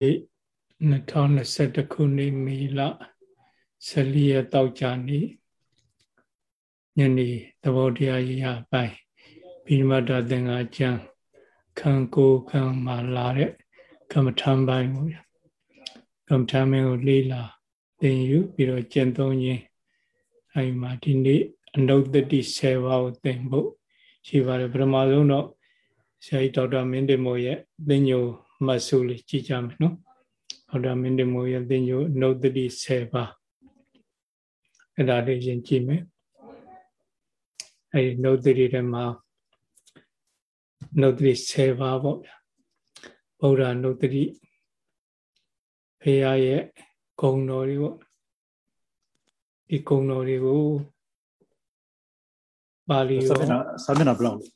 2021ခုနှစ်မေလ14ရက်တောက်ကြနေ့ညနေသဘောတရားရပိုင်းဘိမတသင်္ဃာကျမ်းခံကိုခံမှာလာတဲ့ကမ္မထံပိုင်းကိုကမ္မထံမင်းကိုလေးလာသင်ယူပြီးတော့ကျင့်သုံးခြင်းအဲဒီမှာဒီနေ့အနုတ္တိ7ပါးကိုသင်ဖို့ရှိပါတယ်ပထမဆုံးတော့ဆရာကြီးဒေါက်တာမင်းတင်မို့ရဲ့သင်ညို မှတ်စုလေးကြည့်ကြမယ်နော်ဒေါက်တာမင်းတင်မို့ရဲ့သင်ညိုနှုတ်တိ10ပါးအဲ့ဒါလေးရင်ကြည့်မယ်အဲ့ဒီနှုတ်တိထဲမှာနှုတ်တိ10ပါးပေါ့ဗျာဗုဒ္ဓနှုတ်တိဖေရရဲ့ဂုံတော်တွေပေါ့ဒီဂုံတော်တွေကိုပါဠိရောစာမျက်နှာဘလောက်ဘု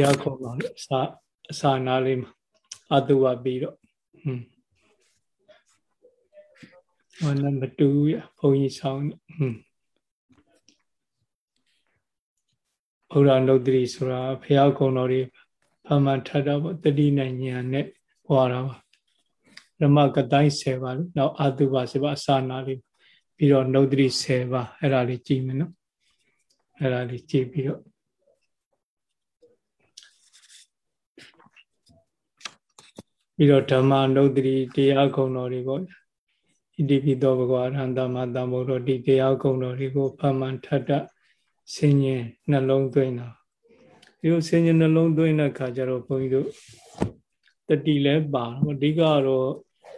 ရားခေါ်ပါလို့အစာအစာနာလေးမှာ အတုဝပြီးတော့ဟွန်းဟောနံပါတ်2ရဘုန်းကြီးဆောင်ဟွန်းဘုရားနုဒ္ဒရီဆိုတာဘုရားကုံတော်တွေဖမှန်ထတာပေါ့တတိနဲ့ညာနဲ့ဟောတာပါဓမ္မကတိုင်း10ပါလို့နောက်အတုပ10ပါအစာနာလေးပြီးတော့နုဒ္ဒရီ10ပါအဲ့ဒါလေးကြည့်မယ်နော်အဲ့ဒါလေးကြည့်ပြီးတော့ ပြီးတော့ဓမ္မနုဒ္ဒရီတရားကုံတော်တွေပေါ့ဣတိပိသောဘဂဝါရဟန္တမတံဘုရောဒီတရားကုံတော်တွေကိုဖမှန်ထပ်တဆင်ញင်နှလုံးသွင်းတာဒီလိုဆင်ញင်နှလုံးသွင်းတဲ့ခါကျတော့ဘုန်းကြီးတို့တတိလည်းပါတော့အဓိကတော့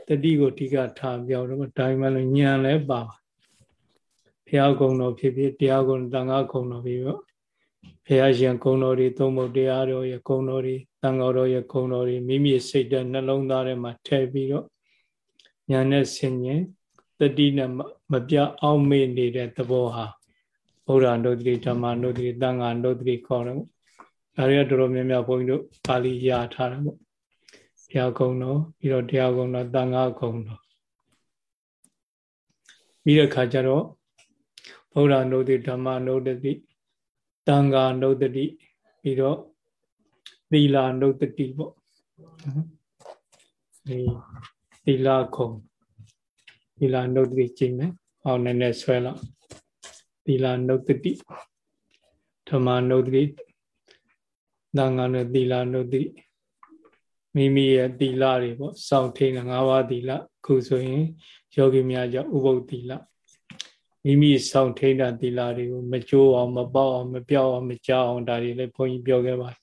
တတိကိုအဓိကထားပြောတော့ဒါမှမဟုတ်ဉာဏ်လည်းပါဘုရားကုံတော်ဖြစ်ဖြစ်တရားကုံတန်ခါကုံတော်ဖြစ်ဖြစ် ဘုရားရှင်ကုံတော်တွေသုံးဖို့တရားတော်ရဲ့ကုံတော်တွေတန်ခါတော်ရဲ့ကုံတော်တွေမိမိစိတ်တဲ့နှလုံးသားထဲမှာထည့်ပြီးတော့ညာနဲ့ဆင်ញင်တတိနဲ့မပြအောင်မေ့နေတဲ့သဘောဟာဘုရားနုဒတိဓမ္မနုဒတိတန်ခါနုဒတိခေါ်တယ်ပေါ့ဒါတွေကတော်တော်များများဘုန်းကြီးတို့ပါဠိရထားတယ်ပေါ့ဘုရားကုံတော်ပြီးတော့တရားကုံတော်တန်ခါကုံတော်ပြီးတဲ့ခါကျတော့ဘုရားနုဒတိဓမ္မနုဒတိ တန်ခါနုဒ္ဒတိပြီးတော့သီလာနုဒ္ဒတိပေါ့ဒီသီလာခုံသီလာနုဒ္ဒတိကျင့်မယ်ဟောနည်းနည်းဆွဲလောက်သီလာနုဒ္ဒတိဓမ္မနုဒ္ဒတိတန်ခါနဲ့သီလာနုဒ္ဒတိမိမိရဲ့သီလတွေပေါ့စောင့်ထိန်၅ပါးသီလခုဆိုရင်ယောဂီများကြောင့်ဥပုပ်သီလ မိမိဆောင်ထိန်တာသီလာတွေကိုမကြိုးအောင်မပေါက်အောင်မပြောက်အောင်မကြောက်အောင်ဒါတွေလည်းဘုန်းကြီးပြောခဲ့ပါတယ်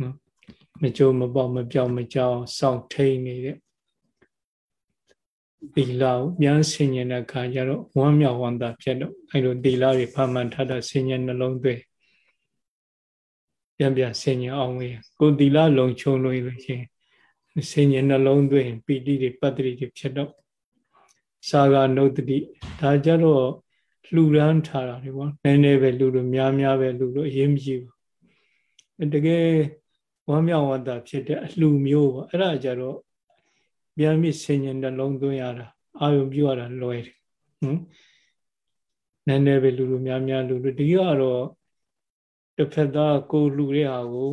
နော်မကြိုးမပေါက်မပြောက်မကြောက်အောင်စောင့်ထိန်နေတဲ့သီလာကိုပြန်ဆင်ញင်တဲ့အခါကျတော့ဝမ်းမြောက်ဝမ်းသာဖြစ်တော့အဲလိုသီလာတွေဖမှန်ထတာဆင်ញင်နှလုံးသွင်းပြန်ပြန်ဆင်ញင်အောင်ဝင်ကိုသီလာလုံချုံလို့လို့ရှိရင်ဆင်ញင်နှလုံးသွင်းပီတိတွေပတ္တိတွေဖြစ်တော့ စာဂနုတ္တိဒါကြတော့လှူရမ်းထားတာတွေပေါ့နည်းနည်းပဲလှူလို့များများပဲလှူလို့အရေးမကြီးဘူးတကယ်ဝမ်းမြောက်ဝမ်းသာဖြစ်တဲ့အလှူမျိုးပေါ့အဲ့ဒါကြတော့ပြန်ပြီးဆင်ញင်နှလုံးသွင်းရတာအာယုပြုရတာလွယ်တယ်ဟမ်နည်းနည်းပဲလှူလို့များများလှူလို့ဒီကတော့တစ်ဖက်သားကိုလှူတဲ့ဟာကို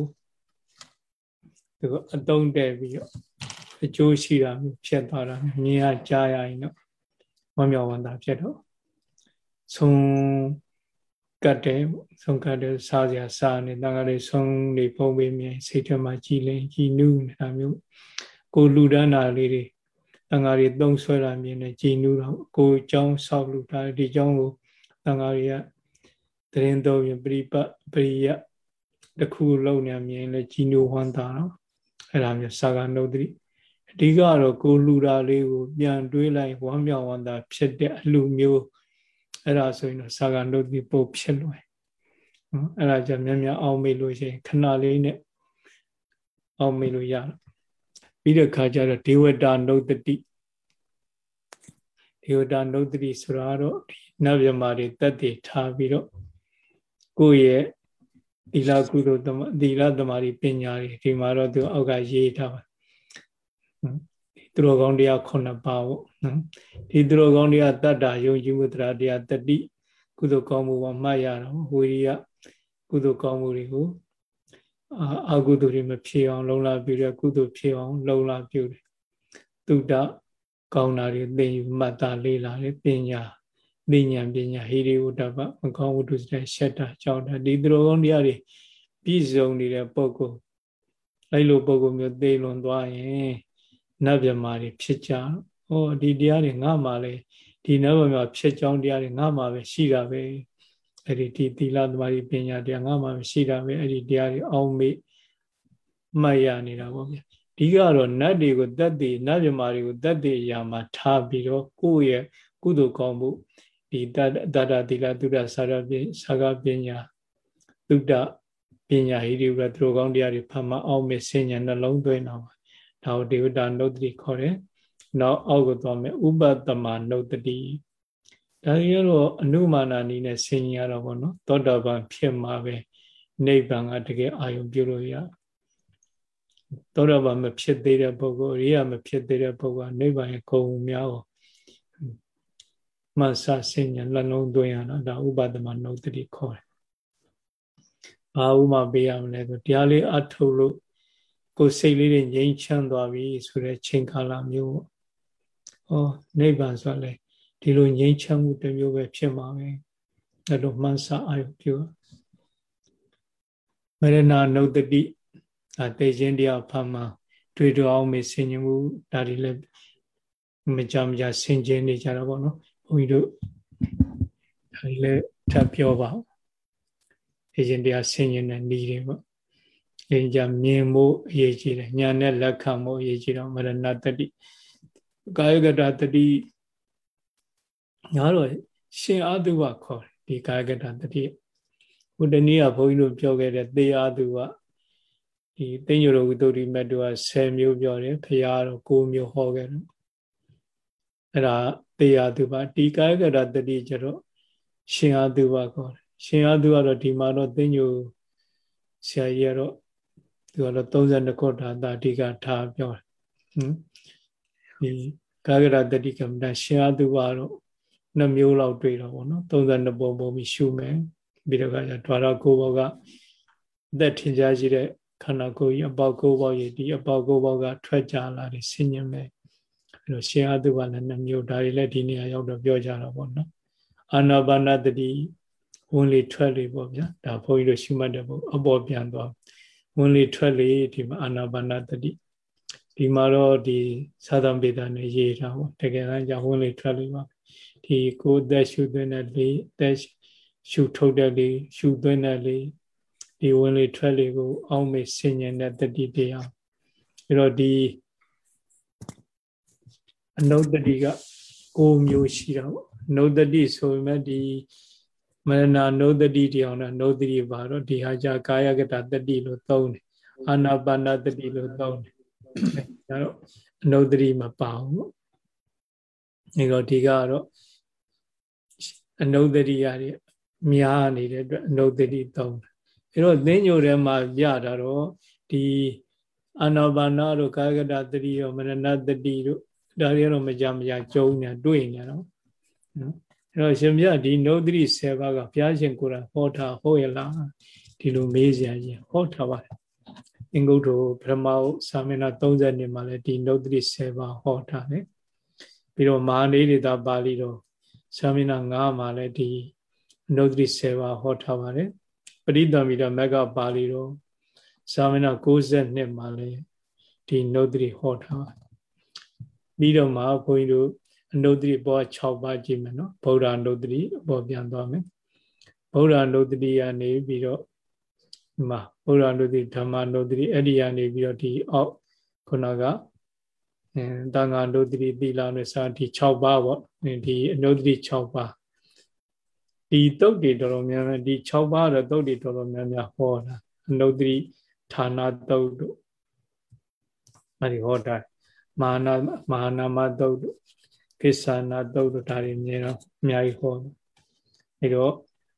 ဒီအတုံးတဲ့ပြီးတော့အကျိုးရှိတာမျိုးဖြစ်သွားတာမြင်ရကြားရရင်တော့ ဝမ်းမြောက်ဝမ်းသာဖြစ်တော့ဆုံးကတ်တယ်ဆုံးကတ်တယ်စားစရာစားနေတန်ခါလေးဆုံးနေဖုံးပေးမြင်စိတ်ထဲမှာကြည်လင်ကြည်နူးနေတာမျိုးကိုလူဒန်းတာလေးတွေတန်ခါလေးသုံးဆွဲတာမြင်နေကြည်နူးတော့ကိုเจ้าဆောက်လူတာဒီเจ้าကိုတန်ခါလေးကတရင်တော့ရင်ပရိပတ်ပရိယတခုလုံးနေမြင်လဲကြည်နူးဝမ်းသာတော့အဲ့ဒါမျိုးစာကနုဒ္ဒတိ အဓိကတော့ကိုလူတာလေးကိုပြန်တွေးလိုက်ဝမ်းမြောက်ဝမ်းသာဖြစ်တဲ့အလှမျိုးအဲ့ဒါဆိုရင်တော့စာကနုတ်ပြီးပို့ဖြစ်လွယ်နော်အဲ့ဒါကြောင့်များများအောင်မေ့လို့ရှိရင်ခဏလေးနဲ့အောင်မေ့လို့ရတယ်ပြီးတဲ့ခါကျတော့ဒေဝတာနုတ်တိဒေဝတာနုတ်တိဆိုတာတော့ဒီနတ်မြမာတွေတက်တည်ထားပြီးတော့ကိုယ့်ရဲ့သီလကုသိုလ်သမသီလသမารီပညာတွေဒီမှာတော့သူအောက်ကရေးထားပါ သူတော်ကောင်းတရား9ပါးပေါ့နော်ဒီသူတော်ကောင်းတရားတတ္တာယုံကြည်မှုတရားတရားတတိကုသိုလ်ကောင်းမှုပေါ်မှတ်ရတော့ဝိရိယကုသိုလ်ကောင်းမှုတွေကိုအာအကုသိုလ်တွေမဖြစ်အောင် လုံလာပြုတယ်ကုသိုလ်ဖြစ်အောင် လုံလာပြုတယ်တုဒ္ဒကောင်းတာတွေသိယူမှတ်သားလေးလာတယ်ပညာသိဉာဏ်ပညာဟိရိဝတ္တပမကောင်းဝတ္ထုစတဲ့ရှက်တာကြောင်းတာဒီသူတော်ကောင်းတရားတွေပြည့်စုံနေတဲ့ပုဂ္ဂိုလ်အဲ့လိုပုဂ္ဂိုလ်မျိုးသိလွန်သွားရင် နတ်မြမာတွေဖြစ်ကြဟောဒီတရားတွေငါမှလည်းဒီနတ်မြမာဖြစ်ကြောင်းတရားတွေငါမှပဲရှိတာပဲအဲ့ဒီဒီသီလသမာဓိပညာတရားငါမှပဲရှိတာပဲအဲ့ဒီတရားတွေအောင်းမေ့မှတ်ရနေတာပေါ့ဗျာဒီကတော့နတ်တွေကိုတတ်တည်နတ်မြမာတွေကိုတတ်တည်အရာမှာထားပြီးတော့ကိုယ့်ရဲ့ကုသိုလ်ကောင်းမှုဒီတတတသီလသုဒ္ဓစာရပစာကပညာသုဒ္ဓပညာဟိရိဝရသူတော်ကောင်းတရားတွေဖတ်မှအောင်မေစဉ္ညာနှလုံးသွင်းတော့ ဒါကိုဒေဝတာနုတ္တိခေါ်တယ်နောက်အောက်ကိုသွားမယ်ဥပတမနုတ္တိဒါရတော့အနုမာနာနီးနဲ့ဆင်ញရတော့ဗောနော်သောတာပန်ဖြစ်မှာပဲနိဗ္ဗာန်ကတကယ်အာယုံပြုလို့ရသောတာပန်မဖြစ်သေးတဲ့ပုဂ္ဂိုလ်အရိယာမဖြစ်သေးတဲ့ပုဂ္ဂိုလ်ကနိဗ္ဗာန်ရဲ့ဂုဏ်များကိုမဆဆင်ញနှလုံးသွင်းရတာဒါဥပဒမနုတ္တိခေါ်တယ်ဘာဥမာပေးရမလဲဆိုတရားလေးအထုတ်လို့ ကိုယ်စိတ်လေးတွေငြိမ်းချမ်းသွားပြီဆိုတဲ့ချိန်ကာလမျိုးဟောနိဗ္ဗာန်ဆိုလဲဒီလိုငြိမ်းချမ်းမှုတစ်မျိုးပဲဖြစ်မှာပဲအဲ့လိုမှန်းဆအာရုံပြုမရဏနုတ္တိအတေခြင်းတရားဖတ်မှာတွေ့တော့အောင်မေဆင်ញမှုဒါတွေလည်းမကြမကြဆင်ခြင်နေကြတော့ဗောနော်ဘုန်းကြီးတို့ဒါတွေလည်းထပ်ပြောပါဦးတေခြင်းတရားဆင်ញင်တဲ့ဤတွေပေါ့ အင်းကြမြင်မှုအရေးကြီးတယ်ညာနဲ့လက်ခံမှုအရေးကြီးတော့မရဏတတိကာယကတတတိညာတော့ရှင်အာတုဝခေါ်တယ်ဒီကာယကတတတိဟိုတနည်းကဘုန်းကြီးတို့ပြောခဲ့တဲ့သေအာတုဝဒီသိညိုရဝိတုဒ္ဓိမတ်တို့က10မျိုးပြောတယ်ဖရာတော့9မျိုးဟောခဲ့တယ်အဲ့ဒါသေအာတုဝဒီကာယကတတတိကျတော့ရှင်အာတုဝခေါ်တယ်ရှင်အာတုကတော့ဒီမှာတော့သိညိုဆရာကြီးကတော့ သူကတော့32ခုထာတာအဓိကထားပြောတယ်ဟင်ဒီကာဂရတတိကမ္မတရှင်အတုကတော့နှမျိုးလောက်တွေ့တော့ဗောနော်32ပုံပုံပြီးရှုမယ်ပြီးတော့ကကြဓာရကိုဘောကအသက်ထင်ရှားရှိတဲ့ခန္ဓာကိုယ်ကြီးအပေါက်ကိုဘောကြီးဒီအပေါက်ကိုဘောကထွက်ကြလာတယ်ဆင်ញင်မယ်အဲလိုရှင်အတုကလည်းနှမျိုးဒါတွေလည်းဒီနေရာရောက်တော့ပြောကြတော့ဗောနော်အာနာပါနတတိဝင်လေထွက်လေပေါ့ဗျာဒါဘုန်းကြီးတို့ရှုမှတ်တဲ့ဘုအပေါ်ပြန်သွား ဝင်လေထွက်လေဒီမှာအာနာပါနတတိဒီမှာတော့ဒီသာသံပေဒနဲ့ရေးထားပေါ့တကယ်တမ်းကြောင့်ဝင်လေထွက်လေပါဒီကိုယ်သက်ရှုသွင်းတဲ့လေသက်ရှုထုတ်တဲ့လေရှုသွင်းတဲ့လေဒီဝင်လေထွက်လေကို အောင်းမေဆင်ញင်တဲ့တတိတရားအဲ့တော့ဒီအနုတ္တိကကိုမျိုးရှိတာပေါ့နုတ္တိဆိုပေမဲ့ဒီ မရဏနုဒတိတရားနဲ့နုဒတိပါတော့ဒီဟာကြကာယကတတတိလို့သုံးတယ်အာနာပါနတတိလို့သုံးတယ်ဒါတော့အနုဒတိမပါဘူးဒီတော့ဒီကတော့အနုဒတိရည်များနေတဲ့အတွက်အနုဒတိသုံးတယ်အဲတော့သင်ညိုထဲမှာပြတာတော့ဒီအာနာပါနတို့ကာယကတတတိရောမရဏတတိတို့ဒါတွေတော့မကြမကြကြုံနေတွေ့နေတော့နော် အဲ့တော့ရှင်မြတ်ဒီနုဒတိ7ပါးကဘုရားရှင်ကိုယ်တိုင်ဟောထားဟောရလားဒီလိုမေးစရာကြီးဟောထားပါတယ်အင်္ဂုတ္တပထမသာမဏေ30နှစ်မှာလည်းဒီနုဒတိ7ပါးဟောထားတယ်ပြီးတော့မဟာနေဒေတာပါဠိတော်သာမဏေ9မှာလည်းဒီနုဒတိ7ပါးဟောထားပါတယ်ပရိသမီတာမကပါဠိတော်သာမဏေ62မှာလည်းဒီနုဒတိဟောထားပါတယ်ပြီးတော့မှဘုန်းကြီးတို့ အနုတ္တိဘော6ပါးကြည့်မယ်နော်ဗုဒ္ဓအနုတ္တိဘောပြန်သွားမယ်ဗုဒ္ဓအနုတ္တိကနေပြီးတော့ဒီမှာဗုဒ္ဓအနုတ္တိဓမ္မအနုတ္တိအဲ့ဒီကနေပြီးတော့ဒီအောက်ခုနကအဲတန်ခါအနုတ္တိသီလနဲ့စာဒီ6ပါးပေါ့ဒီအနုတ္တိ6ပါးဒီတုတ်တွေတော်တော်များများဒီ6ပါးတော့တုတ်တွေတော်တော်များများဟောတာအနုတ္တိဌာနတုတ်တို့အဲ့ဒီဟောတာမာနမာနာမတုတ်တို့ ကိစ္ဆာနာတုတ်တို့ဒါတွေမြင်တော့အများကြီးဟောအဲတော့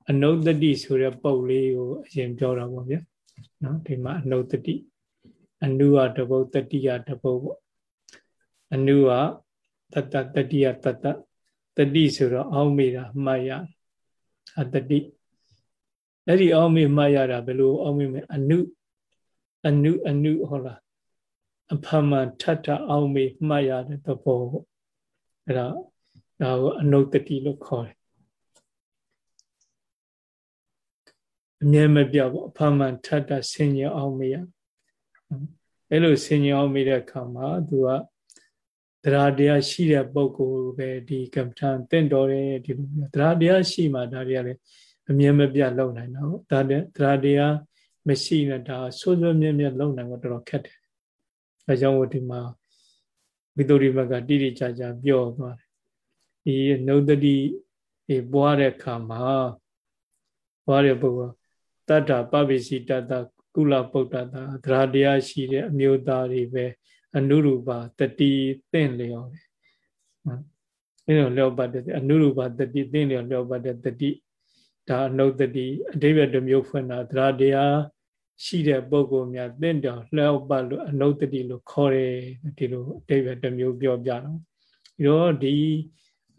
အနုတ္တိဆိုတဲ့ပုတ်လေးကိုအရင်ပြောတာပေါ့ဗျာနော်ဒီမှာအနုတ္တိအနုကတပုတ်တတိယတပုတ်ပေါ့အနုကတတတတိယတတတတိဆိုတော့အောင်းမိတာမှတ်ရအတတိအဲ့ဒီအောင်းမိမှတ်ရတာဘယ်လိုအောင်းမိမလဲအနုအနုအနုဟုတ်လားအဖမှန်ထထအောင်မေမှတ်ရတဲ့သဘောပေါ့ အဲ့ဒါဒါကိုအနုတ္တိလို့ခေါ်တယ်အမြဲမပြတ်ပေါ့အဖမှန်ထထဆင်ញအောင်မေရအဲ့လိုဆင်ញအောင်မေတဲ့အခါမှာသူကတရားတရားရှိတဲ့ပုဂ္ဂိုလ်ပဲဒီကမ္မထံတင့်တော်တယ်ဒီလိုမျိုးတရားတရားရှိမှဒါတွေကလည်းအမြဲမပြတ်လုံနိုင်တာပေါ့ဒါတဲ့တရားတရားမရှိနဲ့ဒါဆိုးဆိုးမြဲမြဲလုံနိုင်တော့တော်တော်ခက်တယ်အဲကြောင့်ဒီမှာ ဝိသုရိမကတိတိကျကျပြောသွားတယ်ဒီနုဒတိဒီပွားတဲ့ခါမှာပွားတဲ့ပုဂ္ဂိုလ်တတ္တပပိစီတတ္တကုလပုဒ္ဒတာသရတရားရှိတဲ့အမျိုးသားတွေပဲအနုရူပတတိသင့်လျော်ပဲအဲလိုလျော်ပတ်တဲ့အနုရူပတတိသင့်လျော်လျော်ပတ်တဲ့တတိဒါအနုတတိအတိပ္ပယ်တစ်မျိုးဖွင့်တာသရတရား ရှိတဲ့ပုဂ္ဂိုလ်များတင့်တော်လျော်ပတ်လို့အနုတတိလို့ခေါ်တယ်ဒီလိုအတိပ္ပယ်တစ်မျိုးပြောပြတော့ပြီးတော့ဒီ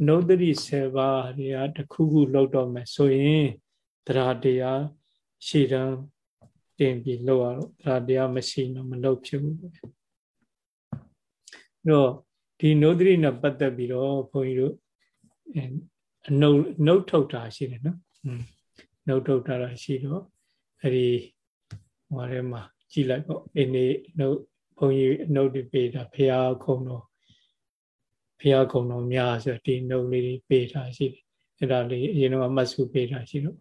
နုတ္တိ7ပါးတွေကတခုခုလောက်တော့မယ်ဆိုရင်သရတရားရှိတန်းတင်ပြီးလောက်ရတော့သရတရားမရှိတော့မလောက်ဖြစ်ဘူးပဲတော့ဒီနုဒ္ဓရိနဲ့ပတ်သက်ပြီးတော့ဘုန်းကြီးတို့အနုနှုတ်ထုတ်တာရှိတယ်နော်နှုတ်ထုတ်တာရှိတော့အဲ့ဒီ ဟိုထဲမှာကြည်လိုက်ပေါ့ဒီနေ့နှုတ်ဘုန်းကြီးနှုတ်တွေပေးတာဖရာခုံတော်ဖရာခုံတော်များဆိုဒီနှုတ်လေးတွေပေးတာရှိတယ်အဲ့ဒါလေးအရင်တော့မှတ်စုပေးတာရှိတော့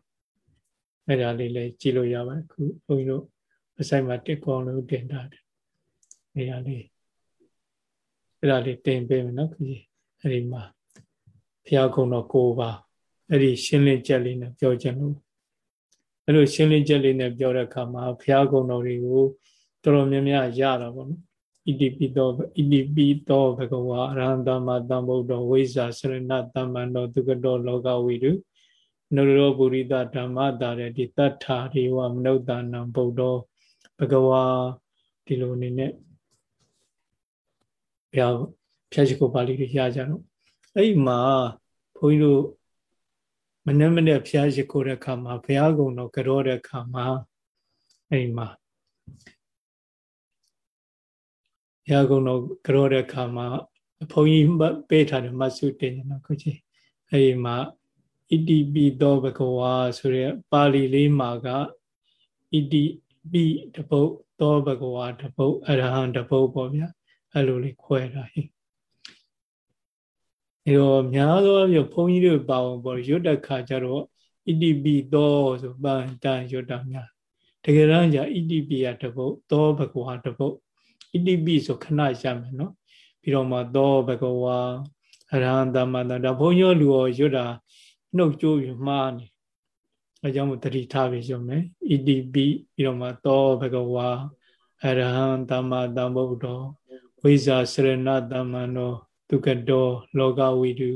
အဲ့ဒါလေးလည်းကြည်လို့ရပါတယ်ခုဘုန်းကြီးတို့အဆိုင်မှာတက်ကောင်းလို့တင်တာတယ်အဲ့ဒါလေးအဲ့ဒါလေးတင်ပေးမယ်နော်ခင်ဗျအဲ့ဒီမှာဘုရားကုံတော်၉ပါးအဲ့ဒီရှင်းလင်းချက်လေးနဲ့ပြောချင်လို့ အဲ့လိုရှင်းလင်းချက်လေးနဲ့ပြောတဲ့အခါမှာဘုရားကုံတော်တွေကိုတော်တော်များများရတာပေါ့နော်ဣတိပိသောဣတိပိသောဘဂဝါအရဟံတမတံဗုဒ္ဓဝိဇာစရဏတမ္မန္တောဒုက္ကတောလောကဝိတုနရောပုရိသဓမ္မတာတဲ့ဒီတတ္ထာရိဝမနုဿာနံဗုဒ္ဓဘဂဝါဒီလိုအနေနဲ့ဘုရားဖြတ်ရှိကိုပါဠိတွေရကြတော့အဲ့ဒီမှာဘုန်းကြီးတို့ မနေ့မနေ့ဖျားရှိခိုးတဲ့ခါမှာဘုရားကုံတော်ကြောတဲ့ခါမှာအဲ့ဒီမှာဘုရားကုံတော်ကြောတဲ့ခါမှာဘုန်းကြီးပေးထားတဲ့မဆုတင်နော်ခုချင်းအဲ့ဒီမှာဣတိပိသောဘဂဝါဆိုတဲ့ပါဠိလေးမှာကဣတိပိတပုတ်သောဘဂဝါတပုတ်အရဟံတပုတ်ပေါ့ဗျာအဲ့လိုလေးခွဲတာဟိ အဲတော့များသောအားဖြင့်ဘုန်းကြီးတွေပါအောင်ပေါ့ရွတ်တဲ့ခါကျတော့ဣတိပိသောဆိုပန်တန်ရွတ်တာများတကယ်တမ်းကျဣတိပိယတပုတ်သောဘဂဝါတပုတ်ဣတိပိဆိုခဏရမယ်နော်ပြီးတော့မှသောဘဂဝါအရဟံတမတဒါဘုန်းကြီးလူရောရွတ်တာနှုတ်ကြိုးပြီးမှားနေအဲကြောင့်မို့တတိထားပြီးရွတ်မယ်ဣတိပိပြီးတော့မှသောဘဂဝါအရဟံတမတံဗုဒ္ဓောဝိဇာစရဏတမန္နော ဒုက္ကတောလောကဝိတု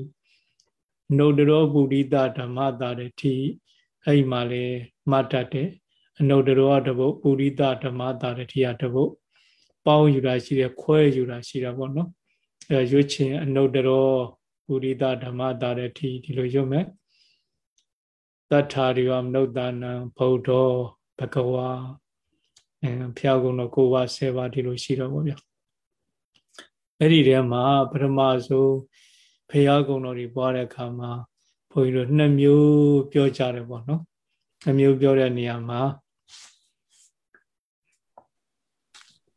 နုဒရောပုရိသဓမ္မတာတတိအဲ့မှာလေမတ်တတ်တယ်အနုဒရောတပုတ်ပုရိသဓမ္မတာတတိယတပုတ်ပေါင်းယူတာရှိတယ်ခွဲယူတာရှိတာပေါ့နော်အဲရွှေချင်းအနုဒရောပုရိသဓမ္မတာတတိဒီလိုရွတ်မယ်တတ္ထာရိဝမနုဿာနံဗုဒ္ဓောဘဂဝါအဲဖျောက်ကုန်တော့ကိုးပါးဆယ်ပါးဒီလိုရှိတော့ဗောဗျာ အဲ့ဒီထဲမှာပထမဆုံးဖရာကုံတော်တွေပွားတဲ့အခါမှာဘုန်းကြီးတို့နှစ်မျိုးပြောကြတယ်ပေါ့နော်နှစ်မျိုးပြောတဲ့နေရာမှာ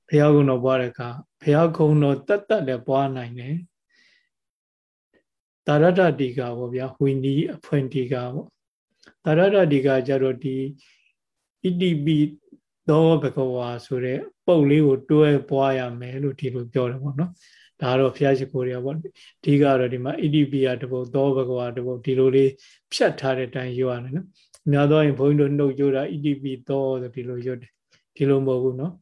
ဖရာကုံတော်ပွားတဲ့အခါဖရာကုံတော်တတ်တတ်လည်းပွားနိုင်တယ်တာရတတိကပေါ့ဗျာဝိနီးအဖွင့်တိကပေါ့တာရတတိကကြတော့ဒီဣတိပိ သောဘဂဝါဆိုတဲ့ပုံလေးကိုတွဲပွားရမယ်လို့ဒီလိုပြောတယ်ပေါ့နော်ဒါကတော့ဘုရားရှိခိုးတွေကပေါ့ဒီကတော့ဒီမှာဣတိပိယတပုတ်သောဘဂဝါတပုတ်ဒီလိုလေးဖြတ်ထားတဲ့အတိုင်းရွရတယ်နော်အများသောရင်ဘုန်းကြီးတို့နှုတ်ကြတာဣတိပိသောဆိုဒီလိုရွတ်တယ်ဒီလိုမဟုတ်ဘူးနော်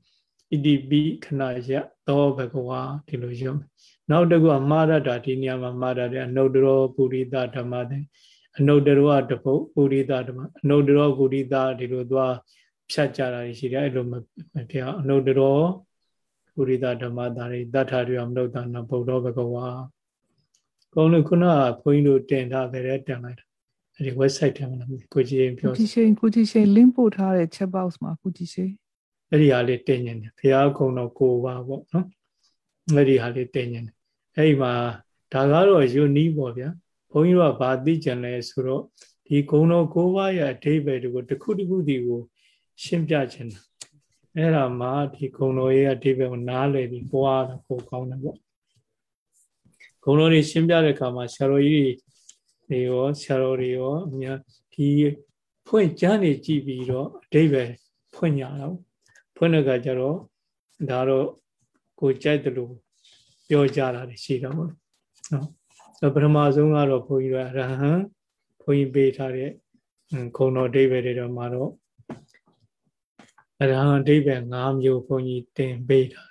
ဣတိပိခဏရသောဘဂဝါဒီလိုရွတ်မယ်နောက်တစ်ခုကမာရတာဒီနေရာမှာမာရတဲ့အနုတ္တရောပုရိသဓမ္မတဲ့အနုတ္တရောတပုတ်ပုရိသဓမ္မအနုတ္တရောပုရိသဒီလိုသွား ဖြတ်ကြတာရှိတယ်အဲ့လိုမဖြစ်အောင်အနုတ္တရောပုရိသဓမ္မတာရိတထာရိယမနုဿာနဗုဒ္ဓဘဂဝါကောင်းလို့ခုနကဘုန်းကြီးတို့တင်ထားတယ်တင်လိုက်တာအဲ့ဒီ website ထဲမှာကိုကြည့်ရင်ပြောကိုကြည့်ရှင်ကိုကြည့်ရှင် link ပို့ထားတဲ့ chat box မှာကိုကြည့်ရှင်အဲ့ဒီဟာလေးတင်နေတယ်ဘုရားကုံတော်ကိုပါပေါ့နော်အဲ့ဒီဟာလေးတင်ញတယ်အဲ့ဒီမှာဒါကတော့ယုန်နီးပေါ့ဗျာဘုန်းကြီးတို့ကဘာသိကြလဲဆိုတော့ဒီဂုံတော်၉ပါးရဲ့အဓိပ္ပာယ်တွေကိုတစ်ခုတစ်ခုဒီကို ရှင်းပြခြင်းတာအဲ့ဒါမှဒီဂုံတော်ရဲ့အဓိပ္ပာယ်ကိုနားလည်ပြီးပွားတာပိုကောင်းတယ်ပေါ့ဂုံတော်တွေရှင်းပြတဲ့အခါမှာဆရာတော်ကြီးတွေရောဆရာတော်တွေရောအများဒီဖွင့်ကျမ်းနေကြည့်ပြီးတော့အဓိပ္ပာယ်ဖွင့်ကြတော့ဖွင့်တဲ့အခါကျတော့ဒါတော့ကိုကြိုက်တယ်လို့ပြောကြတာရှိတော့ပေါ့နော်ပထမဆုံးကတော့ဘုန်းကြီးတို့ရဟန်းဘုန်းကြီးပေးထားတဲ့ခုံတော်အဓိပ္ပာယ်တွေတော့မှာတော့ အရဟံအဓိပ္ပာယ်၅မျိုးဘုန်းကြီးတင်ပေးတာ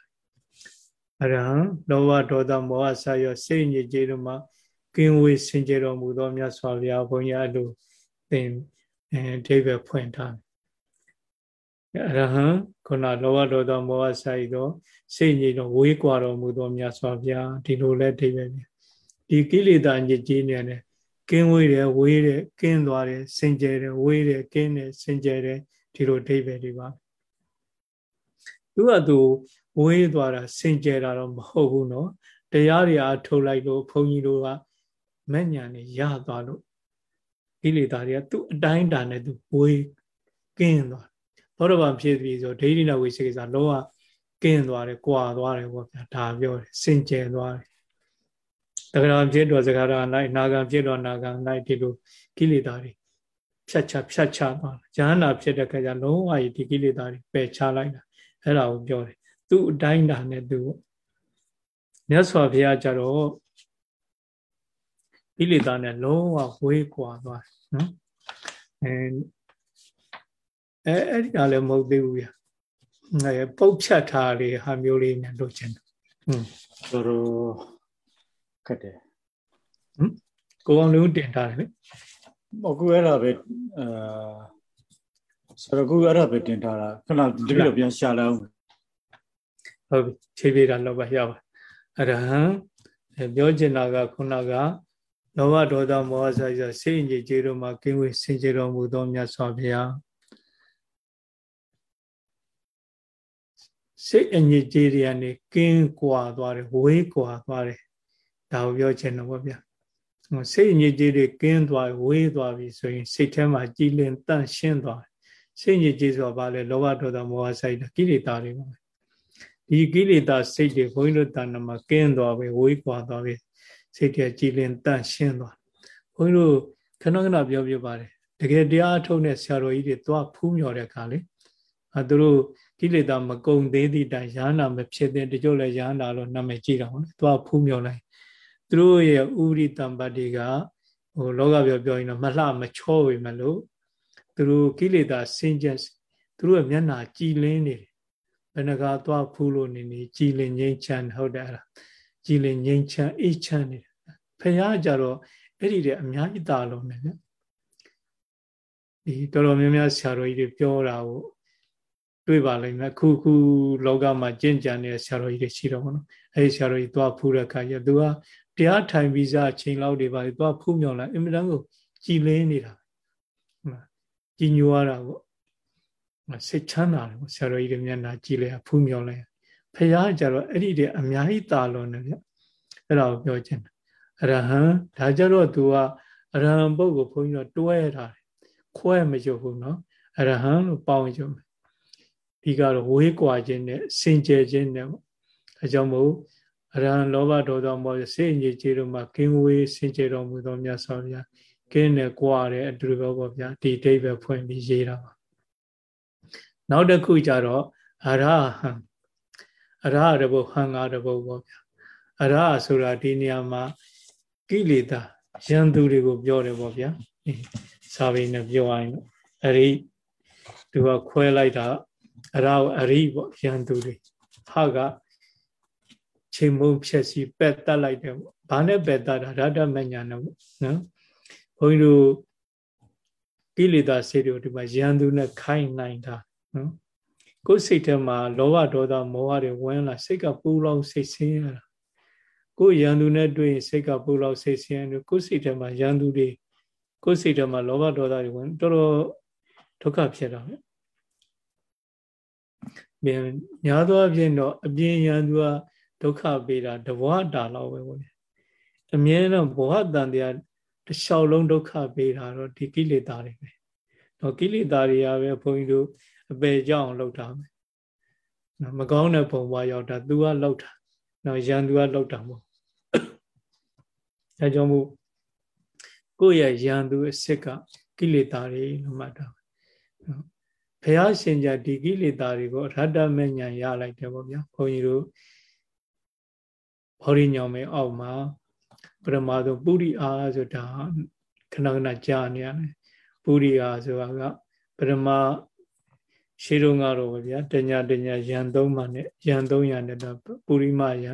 အရဟံလောဘဒေါသမောဟဆာရောစိတ်ညစ်ကြေးတို့မှာကင်းဝေးစင်ကြယ်တော်မူသောမြတ်စွာဘုရားဘုန်းကြီးအလိုသင်အဓိပ္ပာယ်ဖွင့်ထားတယ်အရဟံခုနလောဘဒေါသမောဟဆာဤသောစိတ်ညစ်တော်ဝေးကွာတော်မူသောမြတ်စွာဘုရားဒီလိုလဲအဓိပ္ပာယ်ဒီကိလေသာညစ်ကြေးနဲ့ကင်းဝေးတယ်ဝေးတယ်ကင်းသွားတယ်စင်ကြယ်တယ်ဝေးတယ်ကင်းတယ်စင်ကြယ်တယ်ဒီလိုအဓိပ္ပာယ်တွေပါ သူကသူဝေးသွားတာစင်ကြယ်တာတော့မဟုတ်ဘူးเนาะတရားတွေအားထုတ်လိုက်လို့ဘုန်းကြီးတို့ကမဲ့ညာနဲ့ရသွားလို့ကိလေသာတွေကသူ့အတိုင်းတာနဲ့သူဝေးကင်းသွားသောတပန်ဖြစ်ပြီဆိုဒိဋ္ဌိနဝိသေကိစ္စလောကကင်းသွားတယ်၊ကွာသွားတယ်ပေါ့ဗျာဒါပြောတယ်စင်ကြယ်သွားတယ်တဂရံဖြစ်တော့စဂရံလိုက်နာဂံဖြစ်တော့နာဂံလိုက်ဒီလိုကိလေသာတွေဖြတ်ချဖြတ်ချသွားတယ်။ဉာဏ်နာဖြစ်တဲ့ခါကျလုံးဝဒီကိလေသာတွေပယ်ချလိုက်တာ အဲ့ဒါကိုပြောတယ်။သူ့အတိုင်းတာနဲ့သူမြတ်စွာဘုရားကြတော့ကိလေသာနဲ့လုံးဝဝေးကွာသွားတယ်နော်။အဲအဲအဲ့ဒီကလည်းမဟုတ်သေးဘူးဗျာ။အဲပုတ်ဖြတ်ထားလေးဟာမျိုးလေးနဲ့လုပ်ချင်တယ်။ဟွန်းတော်တော်ခက်တယ်ဟမ်ကိုအောင်လုံးတင်ထားတယ်လေအခုအဲ့ဒါပဲအာ ဆိုတော့ခုအဲ့ဒါပဲတင်ထားတာခဏတပြည့်တော့ပြန်ရှာလိုက်အောင်ဟုတ်ပြီဖြည်းဖြည်းတာတော့ပါရပါအရဟံပြောချင်တာကခုနကလောဘဒေါသမောဟဆိုင်ဆိုစိတ်အငြိကျေးတို့မှာကင်းဝေးစင်ကြယ်တော်မူသောမြတ်စွာဘုရားစိတ်အငြိကျေးတွေကနေကင်းကွာသွားတယ်ဝေးကွာသွားတယ်ဒါကိုပြောချင်တော့ဗောဗျာစိတ်ညစ်ကြေးတွေကင်းသွားဝေးသွားပြီဆိုရင်စိတ်ထဲမှာကြည်လင်တန့်ရှင်းသွား စိတ်ညစ်ကြေးဆိုတာဘာလဲလောဘဒေါသမောဟစိုက်တာကိလေသာတွေပါဒီကိလေသာစိတ်တွေဘုန်းကြီးတို့တဏ္ဍမှာကင်းသွားပြီဝေးကွာသွားပြီစိတ်တွေကြည်လင်တန့်ရှင်းသွားဘုန်းကြီးတို့ခဏခဏပြောပြပါတယ်တကယ်တရားထုတ်တဲ့ဆရာတော်ကြီးတွေသွားဖူးမြော်တဲ့အခါလေအဲသူတို့ကိလေသာမကုံသေးသည့်တိုင်ရဟန္တာမဖြစ်တဲ့တချို့လည်းရဟန္တာလို့နာမည်ကြည့်တာပေါ့လေသွားဖူးမြော်လိုက်သူတို့ရဲ့ဥရိတံပတ်တွေကဟိုလောကပြောပြောရင်တော့မလှမချောဝေမလို့ သူတို့ကိလေသာစင်ကြယ်သူတို့ရဲ့မျက်နာကြည်လင်းနေတယ်ဘယ်နှကားသွားဖူးလို့နေနေကြည်လင်ငိမ့်ချမ်းဟုတ်တယ်အဲ့ဒါကြည်လင်ငိမ့်ချမ်းအေးချမ်းနေတယ်ဖះကြတော့အဲ့ဒီတဲ့အများကြီးတာလုံးနေဗျဒီတော်တော်များများဆရာတော်ကြီးတွေပြောတာကိုတွေ့ပါလိမ့်မယ်ခုခုလောကမှာကျင့်ကြံနေတဲ့ဆရာတော်ကြီးတွေရှိတော့ဘောနော်အဲ့ဒီဆရာတော်ကြီးသွားဖူးတဲ့အခါကျသူကတရားထိုင်ပြီးစားအချိန်လောက်တွေပါသွားဖူးမြော်လာအင်မတန်ကိုကြည်လင်းနေတာ ကြည်ညိုရတာပေါ့စိတ်ချမ်းသာတယ်ဆရာတော်ကြီးတွေမျက်နှာကြည်လဲဖူးမြော်လဲဖះကြတော့အဲ့ဒီတဲ့အများကြီးတာလွန်တယ်ဗျအဲ့ဒါကိုပြောချင်တယ်အရဟံဒါကြတော့ तू ကအရဟံပုဂ္ဂိုလ်ဘုန်းကြီးတော့တွဲထားတယ်ခွဲမရုပ်ဘူးနော်အရဟံလို့ပေါင်းရုပ်ဒီကတော့ဝေးကွာခြင်းနဲ့စင်ကြယ်ခြင်းနဲ့ပေါ့အဲကြောင့်မို့အရဟံလောဘဒေါသမောဟစိတ်ညစ်ကြေးတို့မှာကင်းဝေးစင်ကြယ်တော်မူသောမြတ်စွာဘုရား ကင်းနဲ့ကြွားတဲ့အတူတူပေါ့ဗျာဒီဒိဗ္ဗဖွင့်ပြီးရေးတာပါနောက်တစ်ခုကျတော့အရဟံအရဟတဘုဟံငါတဘုပေါ့ဗျာအရဟဆိုတာဒီနေရာမှာကိလေသာရန်သူတွေကိုပြောတယ်ပေါ့ဗျာစာပေနဲ့ပြောရရင်အဲ့ဒီသူကခွဲလိုက်တာအရဟအရိပေါ့ရန်သူတွေဟကချိန်မုံဖြက်စီပက်တတ်လိုက်တယ်ပေါ့ဘာနဲ့ပက်တတ်တာရတ္တမညာနဲ့ပေါ့နော် ဘုန်းကြီးတို့ကိလေသာစိတ်တွေဒီမှာရန်သူနဲ့ခိုင်းနိုင်တာနော်ကိုယ်စိတ်ထဲမှာလောဘဒေါသမောဟတွေဝင်လာစိတ်ကပူလောင်စိတ်ဆင်းရတာကိုယ်ရန်သူနဲ့တွေ့ရင်စိတ်ကပူလောင်စိတ်ဆင်းရတယ်ကိုယ်စိတ်ထဲမှာရန်သူတွေကိုယ်စိတ်ထဲမှာလောဘဒေါသတွေဝင်တော်တော်ဒုက္ခဖြစ်တာပဲပြန်ညာသောအပြင်တော့အပြင်ရန်သူကဒုက္ခပေးတာတဘဝတာလောက်ပဲပေါ့ဗျာအမြဲတမ်းဘဝတန်တရား တစ်လျှောက်လုံးဒုက္ခပေးတာတော့ဒီကိလေသာတွေပဲတော့ကိလေသာတွေကပဲဘုန်းကြီးတို့အပေကြောင်းလောက်တာပဲနော်မကောင်းတဲ့ဘုံဘဝရောက်တာ तू ကလောက်တာနော်ရန် तू ကလောက်တာမဟုတ်အဲကြောင့်မို့ကိုယ့်ရဲ့ရန်သူအစ်စ်ကကိလေသာတွေလို့မှတ်တာနော်ဘုရားရှင်ကြဒီကိလေသာတွေကိုရတ္တမဉ္ဇဉ်ရလိုက်တယ်ပေါ့ဗျာဘုန်းကြီးတို့ဘောရိညောင်မဲအောက်မှာ ပရမသုပုရိအာဆိုတာခဏခဏကြားနေရတယ်ပုရိအာဆိုတာကပရမရှေးတုန်းကတော့ဗျာတညာတညာယံသုံးမှနဲ့ယံသုံးရနဲ့တော့ပုရိမယံ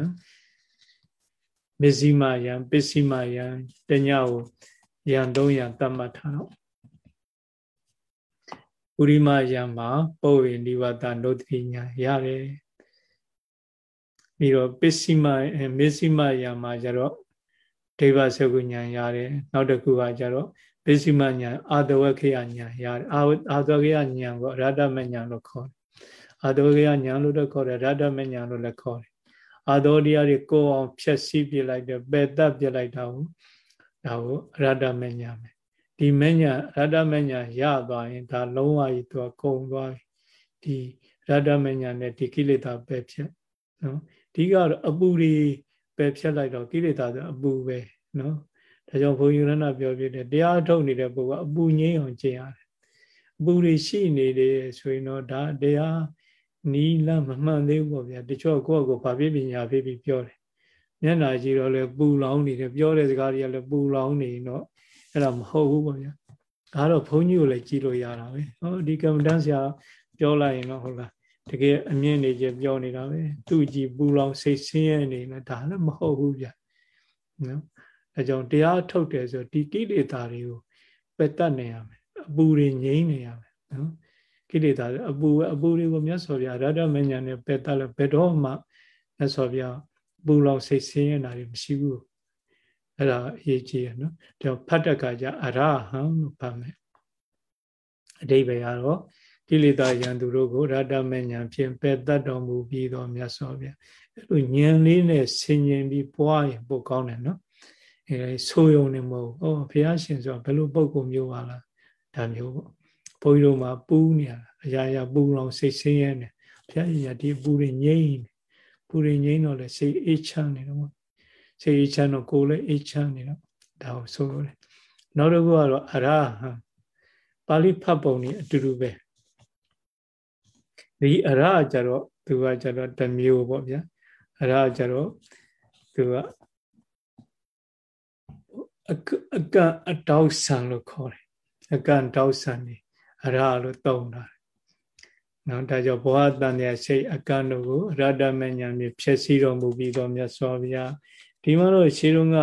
မစ္စည်းမယံပစ္စည်းမယံတညာကိုယံသုံးရတတ်မှတ်ထားတော့ပုရိမယံမှာပုဝေနိဝတနုတ္တိညာရတယ်ပြီးတော့ပစ္စည်းမမစ္စည်းမယံမှာကျတော့ ဒိဗ္ဗစကုညာရတယ်နောက်တစ်ခုကကျတော့ပစ္စည်းမညာအာတဝခေယညာရတယ်အာအာတဝခေယညာကိုရတ္တမညာလို့ခေါ်တယ်အာတဝခေယညာလို့လည်းခေါ်တယ်ရတ္တမညာလို့လည်းခေါ်တယ်အာသောတရားတွေကိုအောင်ဖြည့်ဆည်းပြလိုက်တယ်ပယ်တတ်ပြလိုက်တာကိုဒါကိုရတ္တမညာပဲဒီမညာရတ္တမညာရသွားရင်ဒါလုံးဝကြီးသူကကုန်သွားပြီဒီရတ္တမညာနဲ့ဒီကိလေသာပယ်ဖြတ်နော်ဒီကတော့အပူတွေ ပယ်ဖြတ်လိုက်တော့ကိလေသာဆိုအပူပဲနော်ဒါကြောင့်ဘုန်းကြီးရဏပြောပြတယ်တရားထုတ်နေတဲ့ပုဂ္ဂိုလ်အပူငြိမ်းအောင်ကျင့်ရတယ်အပူတွေရှိနေတယ်ဆိုရင်တော့ဒါတရားနီးလမမှန်သေးဘူးပေါ့ဗျာတချို့ကိုယ့်အကိုဘာဖြစ်ပညာဖြစ်ပြီးပြောတယ်မျက်နာကြည့်တော့လေပူလောင်နေတယ်ပြောတဲ့စကားတွေကလည်းပူလောင်နေတော့အဲ့ဒါမဟုတ်ဘူးပေါ့ဗျာဒါတော့ဘုန်းကြီးကိုလည်းကြည့်လို့ရတာပဲဟောဒီကမ္မတန်းဆရာပြောလိုက်ရင်တော့ဟုတ်လား တကယ်အမြင့်နေကြပြောနေတာပဲသူကြည်ပူလောင်စိတ်ဆင်းရဲနေတယ်ဒါလည်းမဟုတ်ဘူးဗျနော်အဲကြောင့်တရားထုတ်တယ်ဆိုဒီကိလေသာတွေကိုပယ်တတ်နေရမယ်အပူတွေငြိမ်းနေရမယ်နော်ကိလေသာအပူအပူတွေကိုမြတ်စွာဘုရားရတ္တမညာနဲ့ပယ်တတ်လို့ဘယ်တော့မှမြတ်စွာဘုရားပူလောင်စိတ်ဆင်းရဲတာတွေမရှိဘူးအဲ့ဒါအရေးကြီးရနော်ဒါဖတ်တက်ကကြအရဟံလို့ဖတ်မယ်အတိဘယ်ကတော့ ကိလေသာယံသူတို့ကိုရတ္တမဉဏ်ဖြင့်ပယ်တတ်တော်မူပြီးတော့မြတ်စွာဘုရားအဲ့လိုဉာဏ်လေးနဲ့ဆင်ញင်ပြီးပွားရင်ပိုကောင်းတယ်နော်အဲဆိုးယုံနေမဟုတ်ဩဘုရားရှင်ဆိုဘယ်လိုပုံကုမျိုးပါလားဒါမျိုးပေါ့ဘုန်းကြီးတို့မှာပူးနေရအရာရာပူလောင်စိတ်ဆင်းရဲနေဘုရားရှင်ကဒီပူတွေငြိမ့်နေပူတွေငြိမ့်တော့လေစိတ်အေးချမ်းနေတော့စိတ်အေးချမ်းတော့ကိုယ်လည်းအေးချမ်းနေတော့ဒါကိုဆိုလို့လေနောက်တစ်ခုကတော့အရဟံပါဠိဖတ်ပုံนี่အတူတူပဲ ဒီအရကြတော့သူကကြတော့တမျိုးပေါ့ဗျာအရကြတော့သူကအကန့်အတောက်ဆန်လို့ခေါ်တယ်အကန့်တောက်ဆန်နေအရလို့သုံးတာနော်ဒါကြောင့်ဘောဟတန်တဲ့စိတ်အကန့်တို့ကိုရတ္တမဉ္ဇဉ်ဖြည့်ဆည်းတော်မူပြီးတော့မြတ်စွာဘုရားဒီမှာတော့ရှင်းလုံးက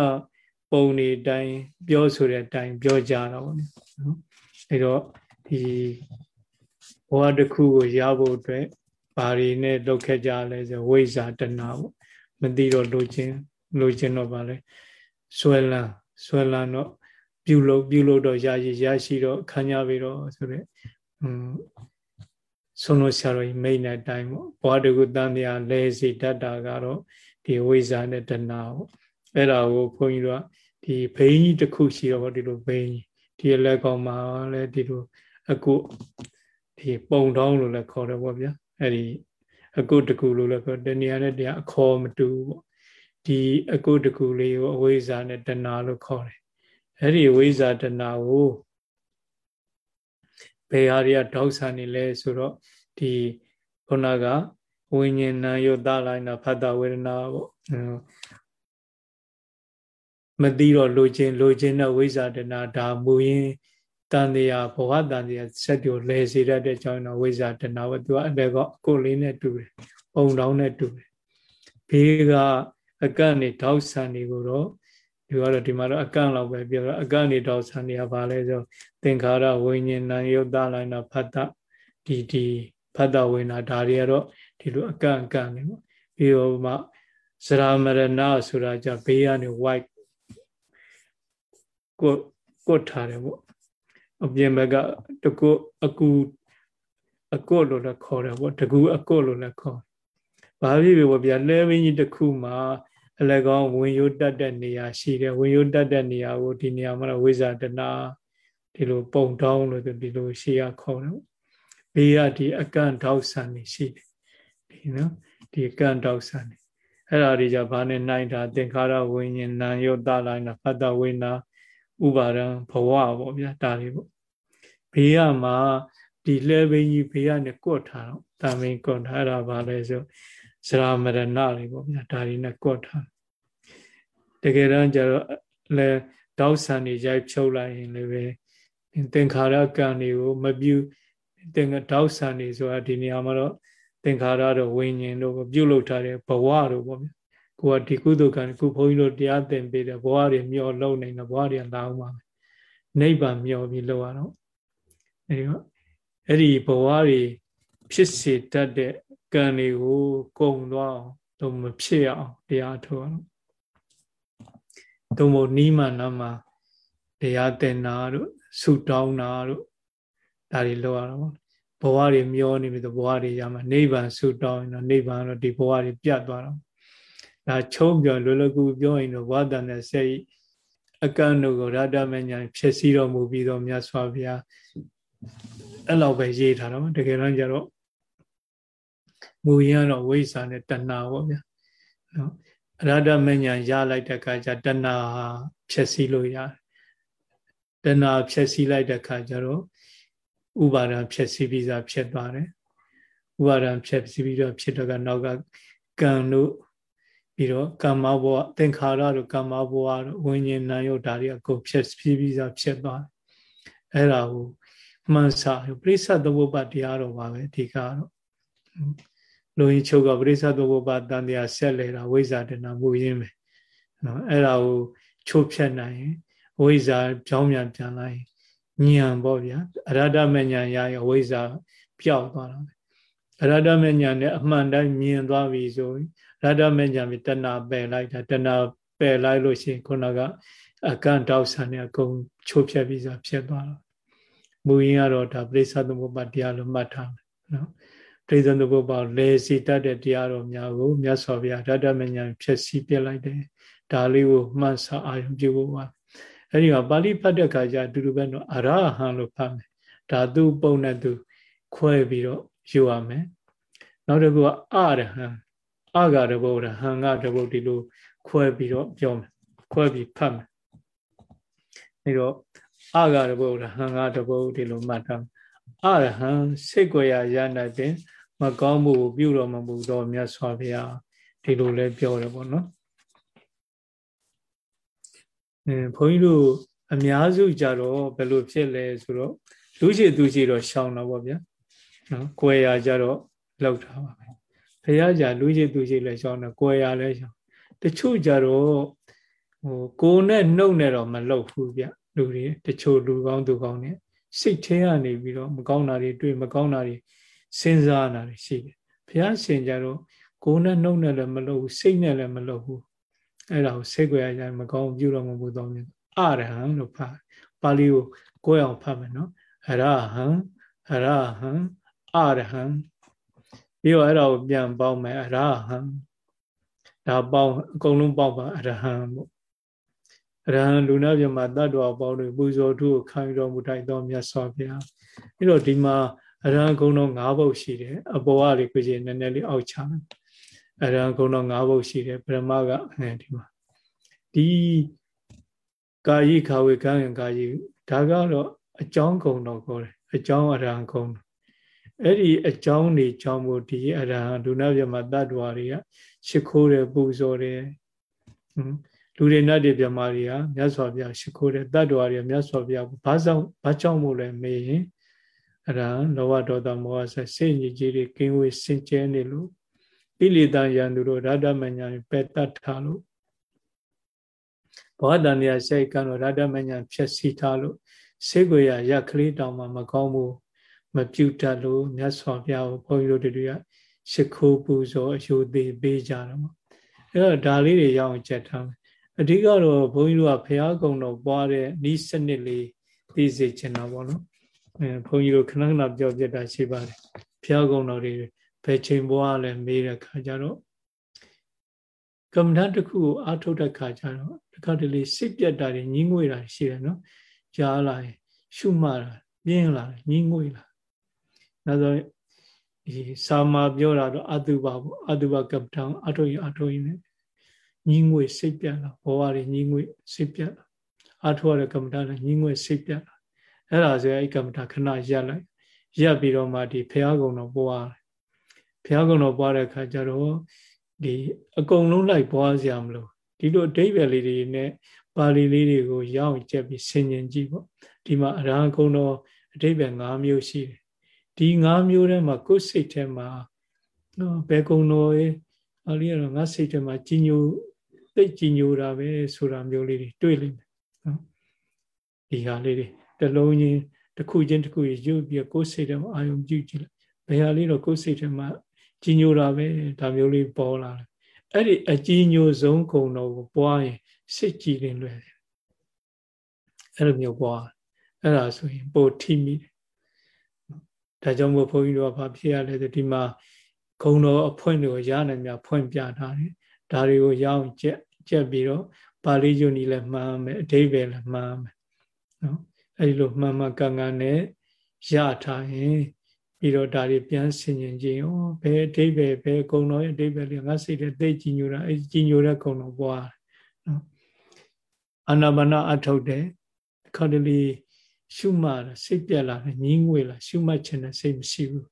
ပုံနေတိုင်းပြောဆိုတဲ့အတိုင်းပြောကြတော့ဗောနော်အဲတော့ဒီ ဘဝတစ်ခုကိုရဖို့အတွက်ဘာတွေနဲ့လုပ်ခဲ့ကြလဲဆိုဝိဇာတဏပေါ့မသိတော့လိုချင်လိုချင်တော့ဗာလဲဆွဲလန်းဆွဲလန်းတော့ပြုလို့ပြုလို့တော့ရရရရှိတော့ခံရပြီတော့ဆိုတဲ့อืมဆုံးလို့ဆရာတော်ကြီးမိတ်တဲ့အတိုင်းပေါ့ဘဝတကူတန်တရားလဲစီတတ်တာကတော့ဒီဝိဇာနဲ့တဏပေါ့အဲ့ဒါကိုခွန်ကြီးတို့ကဒီဘိန်းကြီးတစ်ခုရှိတော့ဒီလိုဘိန်းကြီးဒီလက်ကောင်မှာလည်းဒီလိုအကု ဒီပုံတောင်းလို့လည်းခေါ်တယ်ပေါ့ဗျာအဲ့ဒီအကုတကူလို့လည်းခေါ်တဏှာနဲ့တရားအခေါ်မတူပေါ့ဒီအကုတကူလေးကိုအဝိဇ္ဇာနဲ့တဏှာလို့ခေါ်တယ်အဲ့ဒီဝိဇ္ဇာတဏှာကိုဘယ်ဟာတွေကဒေါက်ဆန်နေလဲဆိုတော့ဒီခုနကဝိညာဉ်နာယောတလိုက်နာဖတ်တာဝေဒနာပေါ့မသိတော့လိုချင်လိုချင်တဲ့ဝိဇ္ဇာတဏဒါမူရင် တန်တရားဘဝတန်တရားဆက်တူလဲစေတတ်တဲ့ကြောင့်တော့ဝိဇ္ဇာတဏဘသူကအလည်းကောကိုလေးနဲ့တူတယ်ပုံတောင်းနဲ့တူတယ်ဘေးကအကန့်နေတောက်ဆန်တွေကိုတော့ဒီကတော့ဒီမှာတော့အကန့်လောက်ပဲပြောတော့အကန့်နေတောက်ဆန်တွေကဘာလဲဆိုသင်္ခါရဝိညာဉ်နာယုတ်တလိုက်နာဖတ်တာဒီဒီဖတ်တာဝိညာဒါတွေကတော့ဒီလိုအကန့်အကန့်နေပေါ့ပြီးတော့မှဇရာမရဏဆိုတာကြဘေးကနေ white ကိုကိုထားတယ်ပေါ့ အပြင်ဘက်ကတကုအကူအကုလို့လည်းခေါ်တယ်ပေါ့တကူအကုလို့လည်းခေါ်ဘာဖြစ်ဖြစ်ပေါ့ဗျာလဲဘင်းကြီးတစ်ခုမှာအလကောင်းဝင်ရိုးတက်တဲ့နေရာရှိတယ်ဝင်ရိုးတက်တဲ့နေရာကိုဒီနေရာမှာဝိဇာတနာဒီလိုပုံတောင်းလို့ဒီလိုရှေးရခေါ်တော့ဘေးကဒီအကန့်ထောက်ဆန်နေရှိတယ်ဒီနော်ဒီအကန့်ထောက်ဆန်နေအဲ့ဒါတွေじゃဘာနဲ့နိုင်တာသင်္ခါရဝိညာဉ်နာယုတ်တလိုက်နာဖတ်တဝိနာ ဥပါဒံဘဝပေါ့ဗျာဒါလေးပေါ့ဘေးကမှာဒီလှဲဘင်းကြီးဘေးကနေကွတ်ထားတော့တာမင်းကွတ်ထားတာဘာလဲဆိုဇရာမရဏလေးပေါ့ဗျာဒါတွေနဲ့ကွတ်ထားတကယ်တမ်းကျတော့လဲတောက်ဆန်တွေရိုက်ဖြုတ်လိုက်ရင်လည်းပဲသင်္ခါရကံတွေကိုမပြုသင်္ကတောက်ဆန်တွေဆိုတာဒီနေရာမှာတော့သင်္ခါရတော့ဝိညာဉ်တို့ပြုတ်လုထားတဲ့ဘဝတို့ပေါ့ဗျာ ကိုကဒီကုသကံခုဘုန်းကြီးတို့တရားသင်ပေးတဲ့ဘဝတွေမျောလုံနေတဲ့ဘဝတွေလာအောင်ပါပဲနိဗ္ဗာန်မျောပြီးလောက်ရတော့အဲဒီတော့အဲ့ဒီဘဝတွေဖြစ်စေတတ်တဲ့ကံတွေကိုကုံသွားအောင်တော့မဖြစ်အောင်တရားထုတ်အောင်တုံမို့နီးမှနာမှာတရားသင်တာတို့ဆုတောင်းတာတို့ဒါတွေလောက်ရတော့ဘဝတွေမျောနေပြီဆိုဘဝတွေရမှာနိဗ္ဗာန်ဆုတောင်းရင်တော့နိဗ္ဗာန်တော့ဒီဘဝတွေပြတ်သွားတော့ ဒါချုံပြောလွယ်လွယ်ကူပြောရင်တော့ဝါဒနဲ့စိတ်အကန့်တို့ကိုရတ္တမညာဖြစ်စည်းတော်မူပြီးတော့မြတ်စွာဘုရားအဲ့လောက်ပဲရေးထားတော့တကယ်တော့ကျတော့မူရင်းကတော့ဝိဇ္ဇာနဲ့တဏှာပေါ့ဗျာနော်အရဟတမဉ္ဇဉ်ရလိုက်တဲ့အခါကျတဏှာဖြည့်ဆည်းလို့ရတယ်တဏှာဖြည့်ဆည်းလိုက်တဲ့အခါကျတော့ဥပါဒံဖြည့်ဆည်းပြီးသားဖြစ်သွားတယ်ဥပါဒံဖြည့်ဆည်းပြီးတော့ဖြစ်တော့ကနောက်ကကံတို့ ပြီးတော့ကမ္မဘဝသင်္ခါရတို့ကမ္မဘဝတို့ဝိညာဉ်နာယုတ်ဒါတွေအကုန်ဖြည့်ဆည်းပြီးသားဖြစ်သွားတယ်အဲ့ဒါကိုမှန်စာပြိဿသမုပ္ပါတရားတော်ပါပဲအဓိကတော့လူရင်ချုပ်ကပြိဿသမုပ္ပါတန်တရားဆက်လေတာဝိဇ္ဇာတဏမူရင်းပဲနော်အဲ့ဒါကိုချုပ်ဖြတ်နိုင်ရင်ဝိဇ္ဇာကြောင်းမြန်ပြန်လာရင်ဉာဏ်ပေါ့ဗျာအရဟတမဉဏ်ရရင်ဝိဇ္ဇာပျောက်သွားတာပဲအရဟတမဉဏ်နဲ့အမှန်တိုင်းမြင်သွားပြီဆိုရင် ရဟတမဉဏ်ပြီးတဏပယ်လိုက်တာတဏပယ်လိုက်လို့ရှိရင်ခုနကအကန့်တောက်ဆန်နဲ့အကုန်ချုပ်ဖြတ်ပြီးစားဖြစ်သွားတာမူရင်းကတော့ဒါပြိဿသမုပ္ပါတရားလို့မှတ်ထားမယ်နော်ပြိဿသမုပ္ပါလေစီတတ်တဲ့တရားတော်များကိုမြတ်စွာဘုရားဓာတမဉဏ်ဖြစ်စီပြလိုက်တယ်ဒါလေးကိုမှတ်ဆအာရုံပြုဖို့ပါအဲ့ဒီမှာပါဠိဖတ်တဲ့ခါကျအတူတူပဲတော့အရဟံလို့ဖတ်မယ်ဒါသူပုံနဲ့သူခွဲပြီးတော့ယူရမယ်နောက်တစ်ခုကအရဟံ အဂါတဘုဒ္ဓဟံကတဘုဒ္ဓဒီလိုခွဲပြီးတော့ပြောမယ်ခွဲပြီးဖတ်မယ်အဲ့တော့အဂါရဘုရားဟံငါတဘုဒီလိုမှတ်ထားအရဟံစိတ်ကိုရရနိုင်တဲ့မကောင်းမှုကိုပြုတော်မမူတော့မြတ်စွာဘုရားဒီလိုလဲပြောတယ်ပေါ့နော်အဲဘုန်းကြီးတို့အများစုကြတော့ဘယ်လိုဖြစ်လဲဆိုတော့လူရှိသူရှိတော့ရှောင်းတော့ဗောဗျာနော်ကိုယ်ရကြတော့လောက်တာပါပဲ ဘုရားကြလူရှိသူရှိလဲရှောင်းတယ်ကိုယ်ရလဲရှောင်းတချို့ကြတော့ဟိုကိုယ်နဲ့နှုတ်နဲ့တော့မလောက်ဘူးဗျလူတွေတချို့လူကောင်းသူကောင်းနဲ့စိတ်ထဲကနေပြီးတော့မကောင်းတာတွေတွေ့မကောင်းတာတွေစဉ်းစားတာတွေရှိတယ်ဘုရားရှင်ကြတော့ကိုယ်နဲ့နှုတ်နဲ့လည်းမလုပ်ဘူးစိတ်နဲ့လည်းမလုပ်ဘူးအဲ့ဒါကိုစိတ်ကြွရကြမကောင်းပြုတော့မဘူးတော့မြင်အရဟံလို့ဖတ်ပါဠိကိုကိုယ်အောင်ဖတ်မယ်နော်အရဟံအရဟံအရဟံ ပြီးတော့အဲ့ဒါကိုပြန်ပေါင်းမယ်အရဟံဒါပေါင်းအကုန်လုံးပေါင်းပါအရဟံပေါ့အရဟံလူနာပြမတတ္တဝပေါင်းတွေပူဇော်ထုကိုခံတော်မူတိုက်တော်မြတ်စွာဘုရားအဲ့တော့ဒီမှာအရဟံဂုဏ်တော်၅ဘုတ်ရှိတယ်အပေါ်ကလေးကိုကြီးနည်းနည်းလေးအောက်ချမယ်အရဟံဂုဏ်တော်၅ဘုတ်ရှိတယ်ပရမကအဲဒီမှာဒီကာယိခဝေကံကာယိဒါကတော့အကြောင်းဂုဏ်တော်ခေါ်တယ်အကြောင်းအရဟံဂုဏ် အဲ့ဒီအကြောင်းနေကြောင်းမို့ဒီအရဟံဒုနာပြမတတ္တဝါတွေကရှ िख ိုးတယ်ပူဇော်တယ်လူတွေနတ်တွေမြမာတွေကမြတ်စွာဘုရားရှ िख ိုးတယ်တတ္တဝါတွေမြတ်စွာဘုရားဘာကြောင့်ဘာကြောင့်မို့လဲမေးရင်အဲ့ဒါလောဘဒေါသမောဟဆက်စိတ်ညစ်ကြေးတွေကင်းဝေးစင်ကြဲနေလို့ဣလိတယံသူတို့ရတ္တမညာပယ်တတ်ထားလို့ဘောဓတန်ရစိတ်ကံတော့ရတ္တမညာဖြည့်ဆည်းထားလို့စိတ်ကိုရရက်ကလေးတောင်မှမကောင်းဘူး မပြုတ်တတ်လို့မြတ်စွာဘုရားကိုဘုန်းကြီးတို့တွေကရှ िख ိုးပူဇော်အယုသေးပေးကြတယ်ပေါ့အဲ့တော့ဒါလေးတွေရအောင်ချက်ထားမယ်အဓိကတော့ဘုန်းကြီးတို့ကဘုရားကုံတော်ပွားတဲ့ဤစနစ်လေးသိစေချင်တာပေါ့နော်အဲဘုန်းကြီးတို့ခဏခဏပြောပြတာရှိပါတယ်ဘုရားကုံတော်တွေဘယ်ချိန်ဘဝလဲမေးတဲ့ခါကျတော့ကမ္မဋ္ဌာန်းတစ်ခုကိုအားထုတ်တဲ့ခါကျတော့တခါတလေစိတ်ပြတ်တာတွေညှင်းငွေတာရှိတယ်နော်ကြားလာရင်ရှုမှတ်တာပြင်းလာညှင်းငွေလာ နောက်ဆိုဒီစာမာပြောတာတော့အတုပါပေါ့အတုပါကပ္ပဋ္ဌာန်းအထုတ်ရင်အထုတ်ရင်ညှင်းငွေစိတ်ပြတ်လာဘဝတွေညှင်းငွေစိတ်ပြတ်လာအထုတ်ရတဲ့ကမ္မဋ္ဌာန်းညှင်းငွေစိတ်ပြတ်လာအဲ့ဒါဆိုရင်အဲ့ကမ္မဋ္ဌာန်းခဏရပ်လိုက်ရပ်ပြီးတော့မှဒီဖះကုံတော်ပွားဖះကုံတော်ပွားတဲ့အခါကျတော့ဒီအကုန်လုံးလိုက်ပွားစရာမလိုဒီလိုအဓိပ္ပာယ်လေးတွေနဲ့ပါဠိလေးတွေကိုရအောင်ကျက်ပြီးဆင်ញင်ကြည့်ပေါ့ဒီမှာအရဟံကုံတော်အဓိပ္ပာယ်၅မျိုးရှိတယ် ဒီ၅မျိုးထဲမှာကိုယ်စိတ်ထဲမှာနော်ဘယ်ကုံတော်ရဲ့အလေးကတော့ငါစိတ်ထဲမှာကြီးညိုသိကြီးညိုတာပဲဆိုတာမျိုးလေးတွေတွေ့လိမ့်မယ်နော်ဒီဟာလေးတွေတလုံးချင်းတစ်ခုချင်းတစ်ခုရုပ်ပြီးကိုယ်စိတ်ထဲမှာအာယုံပြုကြည့်လိုက်ဘယ်ဟာလေးတော့ကိုယ်စိတ်ထဲမှာကြီးညိုတာပဲဒါမျိုးလေးပေါ်လာတယ်အဲ့ဒီအကြီးညိုဆုံးခုံတော်ကိုပွားရင်စိတ်ကြည်လင်လွယ်တယ်အဲ့လိုမျိုးပွားအဲ့ဒါဆိုရင်ပိုထိမိတယ် ဒါကြောင့်မို့ဘုန်းကြီးတို့ကဘာဖြစ်ရလဲဆိုဒီမှာခုံတော်အဖွင့်တွေကိုရနိုင်မြဖွင့်ပြထားတယ်ဒါတွေကိုရအောင်ကြက်ကြက်ပြီးတော့ပါဠိယုန်ကြီးလည်းမှန်းမယ်အဓိပ္ပာယ်လည်းမှန်းမယ်နော်အဲဒီလိုမှန်မှန်ကန်ကန်နဲ့ရထားရင်ပြီးတော့ဒါတွေပြန်ဆင်ញင်ခြင်းဩဘယ်အဓိပ္ပာယ်ဘယ်ကုံတော်ရဲ့အဓိပ္ပာယ်လေးငါစိတ်ထဲသိကြည်ညိုတာအဲကြည်ညိုတဲ့ကုံတော်ပွားနော်အာနာပါနအထုတ်တယ်ခါတလေ ရှုမှတ်စိတ်ပြက်လာတယ်ညင်းငွေလာရှုမှတ်ခြင်းနဲ့စိတ်မရှိဘူး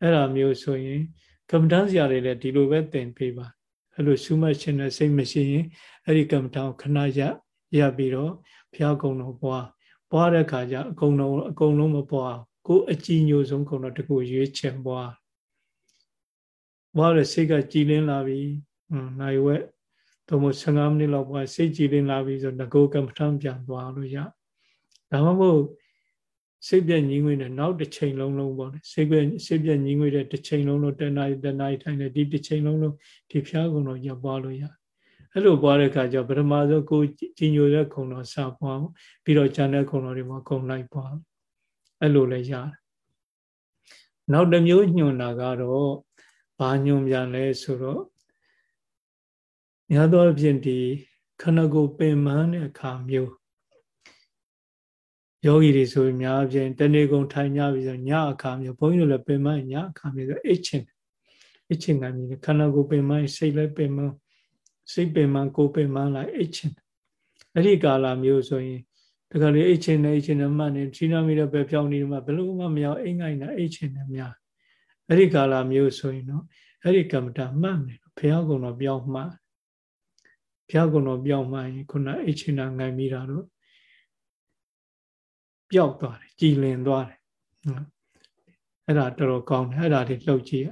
အဲ့ဒါမျိုးဆိုရင်ကမ္မဋ္ဌာန်းစရာတွေလည်းဒီလိုပဲသင်ပေးပါအဲ့လိုရှုမှတ်ခြင်းနဲ့စိတ်မရှိရင်အဲ့ဒီကမ္မဋ္ဌာန်းခဏရရပြီးတော့ဘုရားကုံတော်ပွားပွားတဲ့အခါကျအကုန်လုံးအကုန်လုံးမပွားကိုအကြည်ညိုဆုံးကုံတော်တကူရွေးချယ်ပွားပွားတဲ့စိတ်ကကြည်လင်းလာပြီဟွန်းနိုင်ဝက်တော့မ15မိနစ်လောက်ပွားစိတ်ကြည်လင်းလာပြီဆိုငကိုကမ္မထံပြန်သွားလို့ရ ဒါမှမဟုတ်စိတ်ပြည့်ညီငွေနဲ့နောက်တစ်ချိန်လုံးလုံးပေါ့စိတ်ပြည့်စိတ်ပြည့်ညီငွေတဲ့တစ်ချိန်လုံးလုံးတဏှာတဏှာထိုင်နေဒီတစ်ချိန်လုံးလုံးဒီဖျားကုံတော့ရပွားလို့ရအဲ့လိုပွားတဲ့အခါကျပထမဆုံးကိုကြီးညိုတဲ့ခုံတော်စပွားပြီးတော့ဉာဏ်တဲ့ခုံတော်တွေမှာခုံလိုက်ပွားအဲ့လိုလည်းရတယ်နောက်တစ်မျိုးညွန်တာကတော့ဘာညွန်ပြန်လဲဆိုတော့များသောအားဖြင့်ဒီခန္ဓာကိုယ်ပင်ပန်းတဲ့အခါမျိုး ယောဂီတွေဆိုရင်များအပြင်တနေ့ကုန်ထိုင်ကြပြီဆိုညအခါမျိုးဘုန်းကြီးတို့လည်းပင်ပန်းညအခါမျိုးဆိုအိတ်ချင်အိတ်ချင်ကမြည်ခန္ဓာကိုယ်ပင်ပန်းစိတ်လည်းပင်ပန်းစိတ်ပင်ပန်းကိုယ်ပင်ပန်းလိုက်အိတ်ချင်အဲ့ဒီကာလမျိုးဆိုရင်တခါလေအိတ်ချင်နေအိတ်ချင်နေမှတ်နေချီနာမီတော့ပဲပြောင်းနေမှဘယ်လိုမှမရောက်အိတ်ငိုင်းတာအိတ်ချင်နေများအဲ့ဒီကာလမျိုးဆိုရင်တော့အဲ့ဒီကမ္မတာမှတ်မယ်ဘုရားကုံတော်ပြောင်းမှတ်ဘုရားကုံတော်ပြောင်းမှရင်ခုနအိတ်ချင်တာငိုင်းမိတာတော့ ပျောက်သွားတယ်ကြည်လင်သွားတယ်အဲ့ဒါတော်တော်ကောင်းတယ်အဲ့ဒါတွေလှုပ်ကြည့်ရ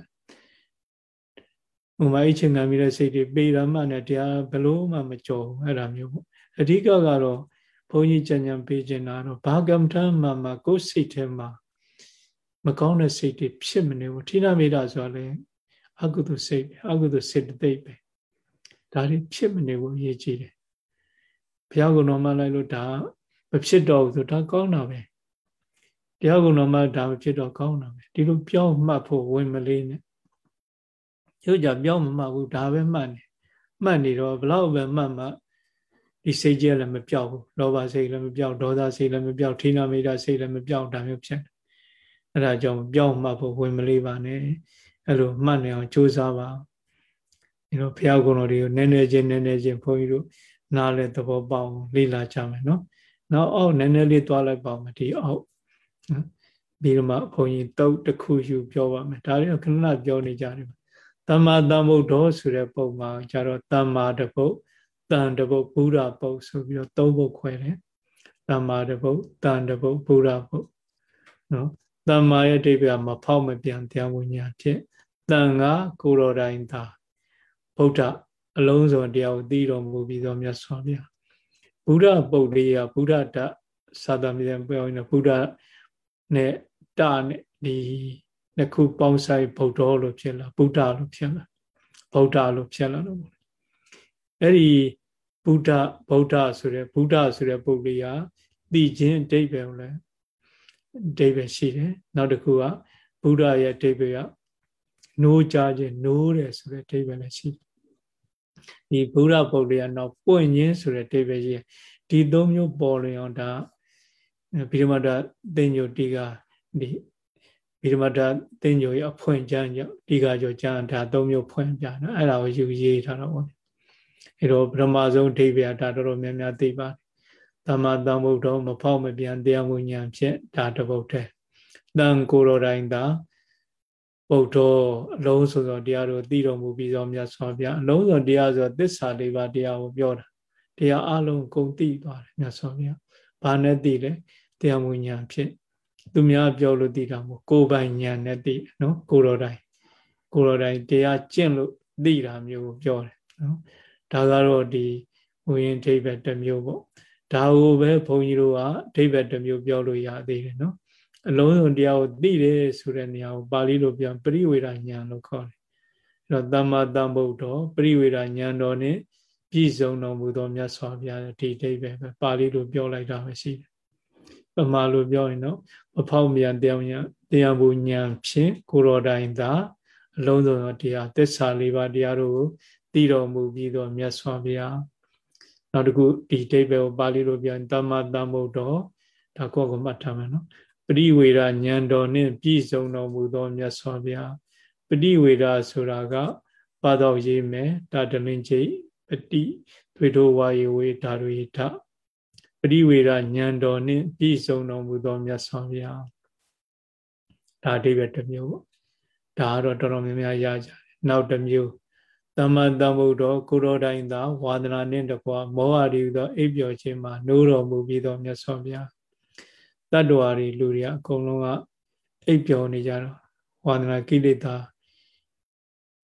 ဥမာအိတ်ချင်ငိုင်းမိတဲ့စိတ်တွေပေရမှနဲ့တရားဘလို့မှမကြော်ဘူးအဲ့ဒါမျိုးပေါ့အဓိကကတော့ဘုန်းကြီးကြံကြံပေးခြင်းတာတော့ဘာကမ္မထမှမှကိုယ်စိတ်ထဲမှာမကောင်းတဲ့စိတ်တွေဖြစ်မနေဘူးထိနာမေတ္တာဆိုတာလေအကုသိုလ်စိတ်အကုသိုလ်စေတသိက်ပဲဒါတွေဖြစ်မနေဘူးအရေးကြီးတယ်ဘုရားကုံတော်မှလိုက်လို့ဒါ မဖြစ်တော့ဘူးဆိုဒါကောင်းတာပဲတရားကုံတော်မှဒါမဖြစ်တော့ကောင်းတာပဲဒီလိုပြောင်းမှတ်ဖို့ဝင်မလေးနဲ့ရုပ်ကြပြောင်းမမှတ်ဘူးဒါပဲမှတ်နေမှတ်နေတော့ဘလောက်ပဲမှတ်မှဒီစိတ်ကြီးလည်းမပြောက်ဘူးလောဘစိတ်လည်းမပြောက်ဒေါသစိတ်လည်းမပြောက်ထိနာမိတာစိတ်လည်းမပြောက်ဒါမျိုးဖြစ်တယ်အဲဒါကြောင့်ပြောင်းမှတ်ဖို့ဝင်မလေးပါနဲ့အဲ့လိုမှတ်နေအောင်ကြိုးစားပါဒီလိုဘုရားကုံတော်တွေကိုနည်းနည်းချင်းနည်းနည်းချင်းဘုန်းကြီးတို့နားလဲသဘောပေါက်လေ့လာကြမယ်နော် နောက်အောက်နည်းနည်းလေးသွားလိုက်ပါမယ်ဒီအောက်ပြီးတော့မှဘုန်းကြီးတုတ်တစ်ခုယူပြောပါမယ်ဒါတွေကခဏပြောနေကြတယ်တမ္မာတမ္ဗုဒ္ဓောဆိုတဲ့ပုံမှာကျတော့တမ္မာတပုတ်တန်တပုတ်ဘုရားပုတ်ဆိုပြီးတော့သုံးပုတ်ခွဲတယ်တမ္မာတပုတ်တန်တပုတ်ဘုရားပုတ်နော်တမ္မာရဲ့အဓိပ္ပာယ်မဖောက်မပြန်တရားဝိညာဉ်ဖြစ်တန်ကကိုရောတိုင်းသာဗုဒ္ဓအလုံးစုံတရားကိုသိတော်မူပြီးတော့မြတ်စွာဘုရား ဘုရားပုတ်လေးကဘုရားတသာသမြေပြောရင်ဘုရားနဲ့တာနဲ့ဒီနှစ်ခုပေါင်းဆိုင်ဗုဒ္ဓလို့ဖြစ်လာဗုဒ္ဓလို့ဖြစ်လာဗုဒ္ဓလို့ဖြစ်လာတော့အဲ့ဒီဗုဒ္ဓဗုဒ္ဓဆိုတဲ့ဗုဒ္ဓဆိုတဲ့ပုဂ္ဂိုလ်ကသိခြင်းအဓိပ္ပာယ်ကိုလည်းအဓိပ္ပာယ်ရှိတယ်နောက်တစ်ခုကဗုဒ္ဓရဲ့အဓိပ္ပာယ်ကနိုးကြခြင်းနိုးတယ်ဆိုတဲ့အဓိပ္ပာယ်လည်းရှိတယ် ဒီဘုရားပုဒ်တွေကတော့ပွင့်ခြင်းဆိုတဲ့အဓိပ္ပာယ်ရှိတယ်ဒီသုံးမျိုးပေါ်လွင်အောင်ဒါဗိဓမာတသိညုတိကဒီဗိဓမာတသိညုရဲ့အဖွင့်ကျမ်းကြောင့်ဒီကကြောကျမ်းဒါသုံးမျိုးဖွင့်ပြနော်အဲ့ဒါကိုယူရေးထားတော့ဗောအဲ့တော့ပထမဆုံးအဓိပ္ပာယ်ဒါတော်တော်များများသိပါတယ်သမ္မာသမ္ဗုဒ္ဓမဖောက်မပြန်တရားဝိညာဉ်ဖြင့်ဒါတပုတ်တည်းတန်ကိုယ်တော်တိုင်းသာ ဗုဒ္ဓအလုံးစုံသောတရားတို့သိတော်မူပြီးသောမြတ်စွာဘုရားအလုံးစုံတရားဆိုသစ္စာလေးပါးတရားကိုပြောတာတရားအလုံးကုန်သိသွားတယ်မြတ်စွာဘုရားဘာနဲ့သိလဲတရားဝိညာဉ်ဖြင့်သူများပြောလို့သိတာမဟုတ်ကိုယ်ပိုင်ဉာဏ်နဲ့သိနော်ကိုယ်တော်တိုင်းကိုယ်တော်တိုင်းတရားကျင့်လို့သိတာမျိုးကိုပြောတယ်နော်ဒါကတော့ဒီဝိရင်ဒိဗ္ဗတစ်မျိုးပေါ့ဒါကိုပဲဘုန်းကြီးတို့ကဒိဗ္ဗတစ်မျိုးပြောလို့ရသေးတယ်နော် အလုံးစုံတရားကိုသိတယ်ဆိုတဲ့နေရာကိုပါဠိလိုပြန်ပရိဝေဒဉာဏ်လို့ခေါ်တယ်အဲ့တော့သမ္မာသမ္ဗုဒ္ဓပရိဝေဒဉာဏ်တော်နဲ့ပြည့်စုံတော်မူသောမြတ်စွာဘုရားဒီဒိဗ္ဗပဲပါဠိလိုပြောလိုက်တာပဲရှိတယ်ပမာလိုပြောရင်တော့မဖောက်မြန်တရားဉာဏ်တရားဘူးဉာဏ်ဖြင့်ကိုရောတိုင်းသာအလုံးစုံသောတရားသစ္စာလေးပါးတရားတို့ကိုသိတော်မူပြီးသောမြတ်စွာဘုရားနောက်တစ်ခုဒီဒိဗ္ဗေကိုပါဠိလိုပြောရင်တမ္မာတမ္ဗုဒ္ဓဒါကိုကိုမှတ်ထားမယ်နော် ပရိဝေဒဉာဏ်တော်နှင့်ပြည့်စုံတော်မူသောမြတ်စွာဘုရားပရိဝေဒဆိုတာကပါတော်ရေးမယ်ဒါတလင်ချိတ်ပတိသွေထိုဝါယေဝေဓာရဝေထပရိဝေဒဉာဏ်တော်နှင့်ပြည့်စုံတော်မူသောမြတ်စွာဘုရားဒါအဓိပ္ပာယ်တစ်မျိုးပေါ့ဒါကတော့တော်တော်များများရကြတယ်နောက်တစ်မျိုးသမ္မာသမ္ဗုဒ္ဓကိုရောတိုင်းသာဝါဒနာနှင့်တကွာမောဟရီသောအိပ်ပျော်ခြင်းမှာနိုးတော်မူပြီးသောမြတ်စွာဘုရား တတ္တဝါတွေလူတွေအကုန်လုံးကအိပ်ပျော်နေကြတော့ဝါဒနာကိလေသာ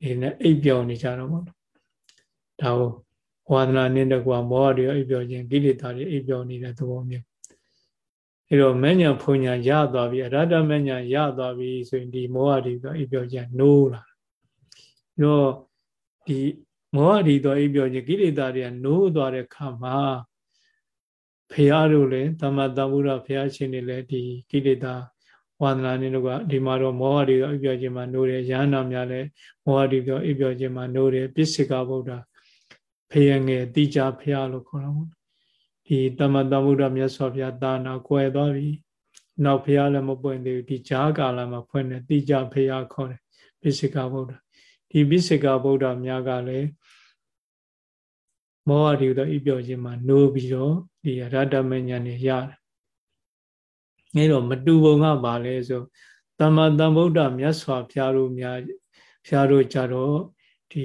ဒီနဲ့အိပ်ပျော်နေကြတော့ပေါ့ဒါကိုဝါဒနာနဲ့တကွာမောဟတွေအိပ်ပျော်ခြင်းကိလေသာတွေအိပ်ပျော်နေတဲ့သဘောမျိုးအဲတော့မဉ္ဇဉ်ဖုန်ညာရသွားပြီအရဟတမဉ္ဇဉ်ရသွားပြီဆိုရင်ဒီမောဟတွေဆိုအိပ်ပျော်ခြင်းနိုးလာပြီးတော့ဒီမောဟတွေတော့အိပ်ပျော်ခြင်းကိလေသာတွေကနိုးသွားတဲ့ခါမှာ ဖရာတို့လည်းသမ္မာသမ္ဗုဒ္ဓဖရာရှင်တွေလည်းဒီကိလေသာဝါဒနာနဲ့တော့ဒီမှာတော့မောဟတွေတော့အိပ်ပျော်ခြင်းမှာနိုးတယ်ရဟန္တာများလည်းမောဟတွေတော့အိပ်ပျော်ခြင်းမှာနိုးတယ်ပစ္စေကဗုဒ္ဓဖယငယ်တိကြဖရာလို့ခေါ်တာပေါ့ဒီတမတမုဒ္ဒမြတ်စွာဘုရားတာနာကွယ်သွားပြီနောက်ဖရာလည်းမပွင့်သေးဘူးဒီဈာကာလမှာဖွင့်တယ်တိကြဖရာခေါ်တယ်ပစ္စေကဗုဒ္ဓဒီပစ္စေကဗုဒ္ဓများကလည်းမောဟတွေတော့ဤပြောခြင်းမှာနိုးပြီးတော့ ဒီရတ္တမဉ္ဇဉ်နေရတယ်။အဲတော့မတူပုံကပါလဲဆိုတမ္မာတမ္ဗုဒ္ဓမြတ်စွာဘုရားတို့များဘုရားတို့ကြတော့ဒီ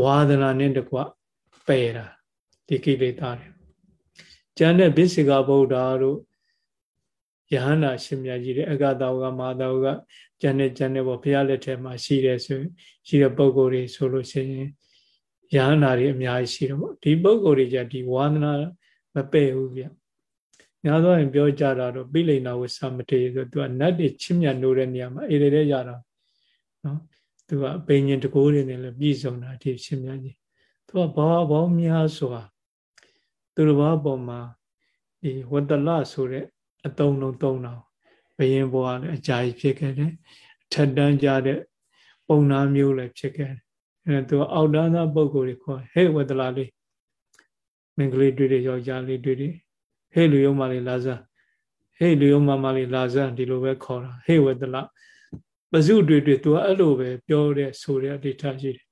ဝါဒနာနဲ့တကွပယ်တာဒီကိလေသာတွေကျန်တဲ့ဘိစိကဗုဒ္ဓတို့ယဟန္တာရှင်မြတ်ကြီးတွေအဂတဝကမာတဝကကျန်တဲ့ကျန်တဲ့ဘောဘုရားလက်ထက်မှာရှိတယ်ဆိုရှိတဲ့ပုံကိုယ်တွေဆိုလို့ရှိရင်ယဟန္တာတွေအများကြီးရှိတော့ဒီပုံကိုယ်တွေကြဒီဝါဒနာ မပယ်ဘူးဗျညာတော့ရင်ပြောကြတာတော့ပိလိန်နာဝဆမတေဆိုသူကနတ်တွေချင်းမြတ်နိုးတဲ့နေရာမှာအေရတဲ့ရတာနော်သူကဘိညာဉ်တကိုးတွေနဲ့လည်းပြည့်စုံတာဒီချင်းမြတ်ကြီးသူကဘာဘောများဆိုတာသူတစ်ပါးပေါ်မှာဒီဝတ္တလဆိုတဲ့အတုံးလုံးသုံးတော့ဘယင်ဘဝလည်းအကြာကြီးဖြစ်ခဲ့တယ်ထက်တန်းကြတဲ့ပုံနာမျိုးလည်းဖြစ်ခဲ့တယ်အဲသူအောက်တန်းသားပုံကိုယ်တွေခေါ်ဟဲ့ဝတ္တလလေး မင်္ဂလေးတွေ့တယ်ယောက်ျားလေးတွေ့တယ်ဟဲ့လူယုံမလေးလာစားဟဲ့လူယုံမမလေးလာစားဒီလိုပဲခေါ်တာဟဲ့ဝတ္တလပစုတွေ့တွေ့သူကအဲ့လိုပဲပြောတဲ့ဆိုတဲ့အနေထားရှိတယ်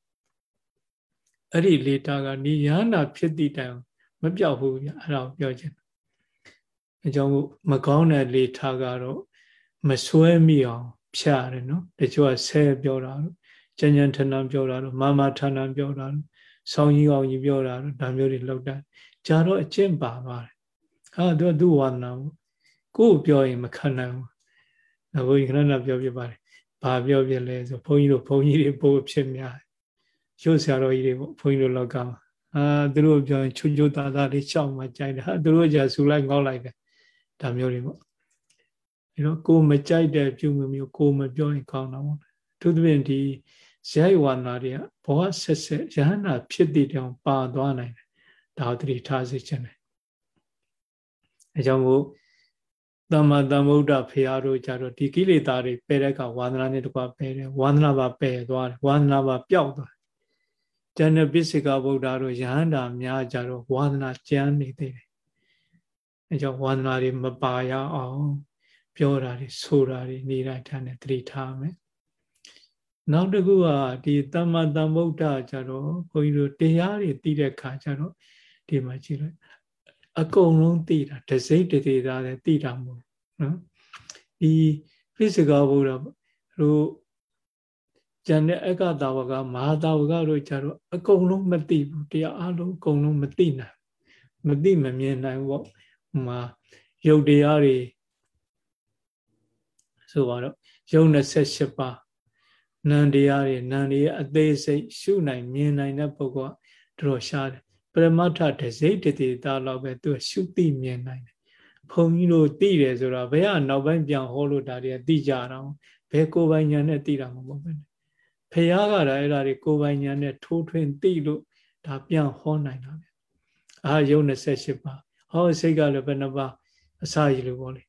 အဲ့ဒီလေတာကနိယန္တာဖြစ်တည်တိုင်မပြောက်ဘူးဗျအဲ့ဒါကိုပြောချင်တယ်အကြောင်းမကောင်းတဲ့လေထားကတော့မဆွဲမိအောင်ဖြားတယ်နော်တချို့ကဆဲပြောတာတော့ကြံ့ကြံ့ထဏပြောတာတော့မာမာထဏပြောတာတော့ ဆောင်းကြီးအောင်ကြီးပြောတာတော့ဒါမျိုးတွေလောက်တာကြာတော့အကျင့်ပါပါတယ်ဟာသူကသူ့ဝါဒနာကိုကိုပြောရင်မခံနိုင်ဘူးဘုန်းကြီးခဏခဏပြောပြပါတယ်ဘာပြောပြလဲဆိုဘုန်းကြီးတို့ဘုန်းကြီးတွေပို့ဖြစ်များရုပ်ဆရာတော်ကြီးတွေပေါ့ဘုန်းကြီးတို့လောကမှာအာသူတို့ပြောရင်ချွတ်ချွတ်သားသားလေးရှောက်မှကြိုက်တယ်ဟာသူတို့ကြာဆူလိုက်ငေါက်လိုက်တယ်ဒါမျိုးတွေပေါ့အဲတော့ကိုမကြိုက်တဲ့ပြုမှုမျိုးကိုမပြောရင်ကောင်းတာပေါ့သူသဖြင့်ဒီ ဇယဝနာတွေကဘောဆက်ဆက်ယဟနာဖြစ်တည်တောင်ပါသွားနိုင်တယ်ဒါသတိထားစေချင်တယ်အဲကြောင့်မို့သမ္မာသမ္ဗုဒ္ဓဖရာတို့ကြတော့ဒီကိလေသာတွေပယ်တဲ့အခါဝါဒနာနဲ့တကွပယ်တယ်ဝါဒနာပါပယ်သွားတယ်ဝါဒနာပါပျောက်သွားတယ်ကျန်တဲ့ပိစိကဗုဒ္ဓတို့ယဟန္တာများကြတော့ဝါဒနာကျမ်းနေသေးတယ်အဲကြောင့်ဝါဒနာတွေမပါရအောင် ပြောတာတွေဆိုတာတွေနေတိုင်းထားနေတတိထားမယ် နောက်တစ်ခုကဒီသမ္မာသမ္ဗုဒ္ဓကြတော့ဘုန်းကြီးတို့တရားတွေသိတဲ့ခါကျတော့ဒီမှာကြည့်လိုက်အကုန်လုံးသိတာတစိမ့်တသေးသားလည်းသိတာမဟုတ်နော်ဒီဖိစကာဘုရားတို့ကျန်တဲ့အက္ခတာဝကမဟာတာဝကတို့ကြတော့အကုန်လုံးမသိဘူးတရားအလုံးအကုန်လုံးမသိနိုင်မသိမမြင်နိုင်ဘူးဟိုမှာယုတ်တရားတွေဆိုတော့ယုံ28ပါး နံတရားတွေနံတွေအသေးစိတ်ရှုနိုင်မြင်နိုင်တဲ့ပုဂ္ဂိုလ်ကတော်ရှားတယ်ပရမတ္ထတစိတ်တတိသားတော့ပဲသူရှုသိမြင်နိုင်တယ်ဘုံကြီးတို့သိတယ်ဆိုတော့ဘယ်ကနောက်ပိုင်းပြန်ဟောလို့ဒါတွေကသိကြတော့ဘယ်ကိုယ်ပိုင်ညာနဲ့သိတာမဟုတ်ဘူးဖះကဒါအဲ့ဒါတွေကိုယ်ပိုင်ညာနဲ့ထိုးထွင်းသိလို့ဒါပြန်ဟောနိုင်တာပဲအာယုံ28ပါဟောစိတ်ကလည်းဘယ်နှပါအစာရည်လို့ပေါ့လေ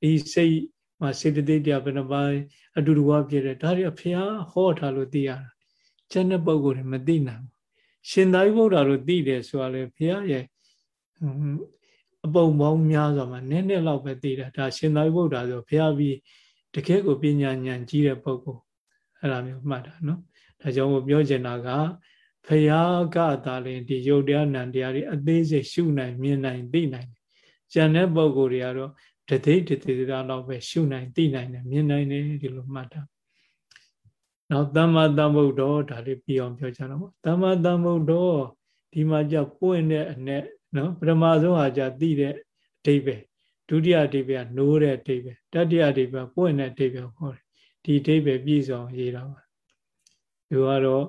ဒီစိတ် မှာစေတသိက်တရားဘယ်နှပါအတူတူဝပြည့်တယ်ဒါတွေဖះဟောထားလို့သိရတာကျန်တဲ့ပုံကိုယ်တွေမသိနိုင်ဘူးရှင်သာရိပုတ္တရာတို့သိတယ်ဆိုတာလေဖះရဲ့အပုံပေါင်းများစွာမှာနည်းနည်းလောက်ပဲသိတာဒါရှင်သာရိပုတ္တရာဆိုဖះပြီးတကယ်ကိုပညာဉာဏ်ကြီးတဲ့ပုဂ္ဂိုလ်အဲ့လိုမျိုးမှတ်တာနော်ဒါကြောင့်မို့ပြောချင်တာကဖယားကသာလင်ဒီယုတ်တရားနံတရားတွေအသေးစိတ်ရှုနိုင်မြင်နိုင်သိနိုင်တယ်ကျန်တဲ့ပုံကိုယ်တွေကတော့ တသိတသိတာတော့ပဲရှုနိုင်သိနိုင်တယ်မြင်နိုင်တယ်ဒီလိုမှတ်တာနောက်သမ္မာသမ္ဗုဒ္ဓောဒါလေးပြီးအောင်ပြောကြတော့သမ္မာသမ္ဗုဒ္ဓောဒီမှာကြပွင့်တဲ့အနဲ့နော်ပထမဆုံးဟာကြသိတဲ့အဓိပ္ပာယ်ဒုတိယအဓိပ္ပာယ်နိုးတဲ့အဓိပ္ပာယ်တတိယအဓိပ္ပာယ်ပွင့်တဲ့အဓိပ္ပာယ်ဟောတယ်ဒီအဓိပ္ပာယ်ပြည့်စုံရေးတာပါသူကတော့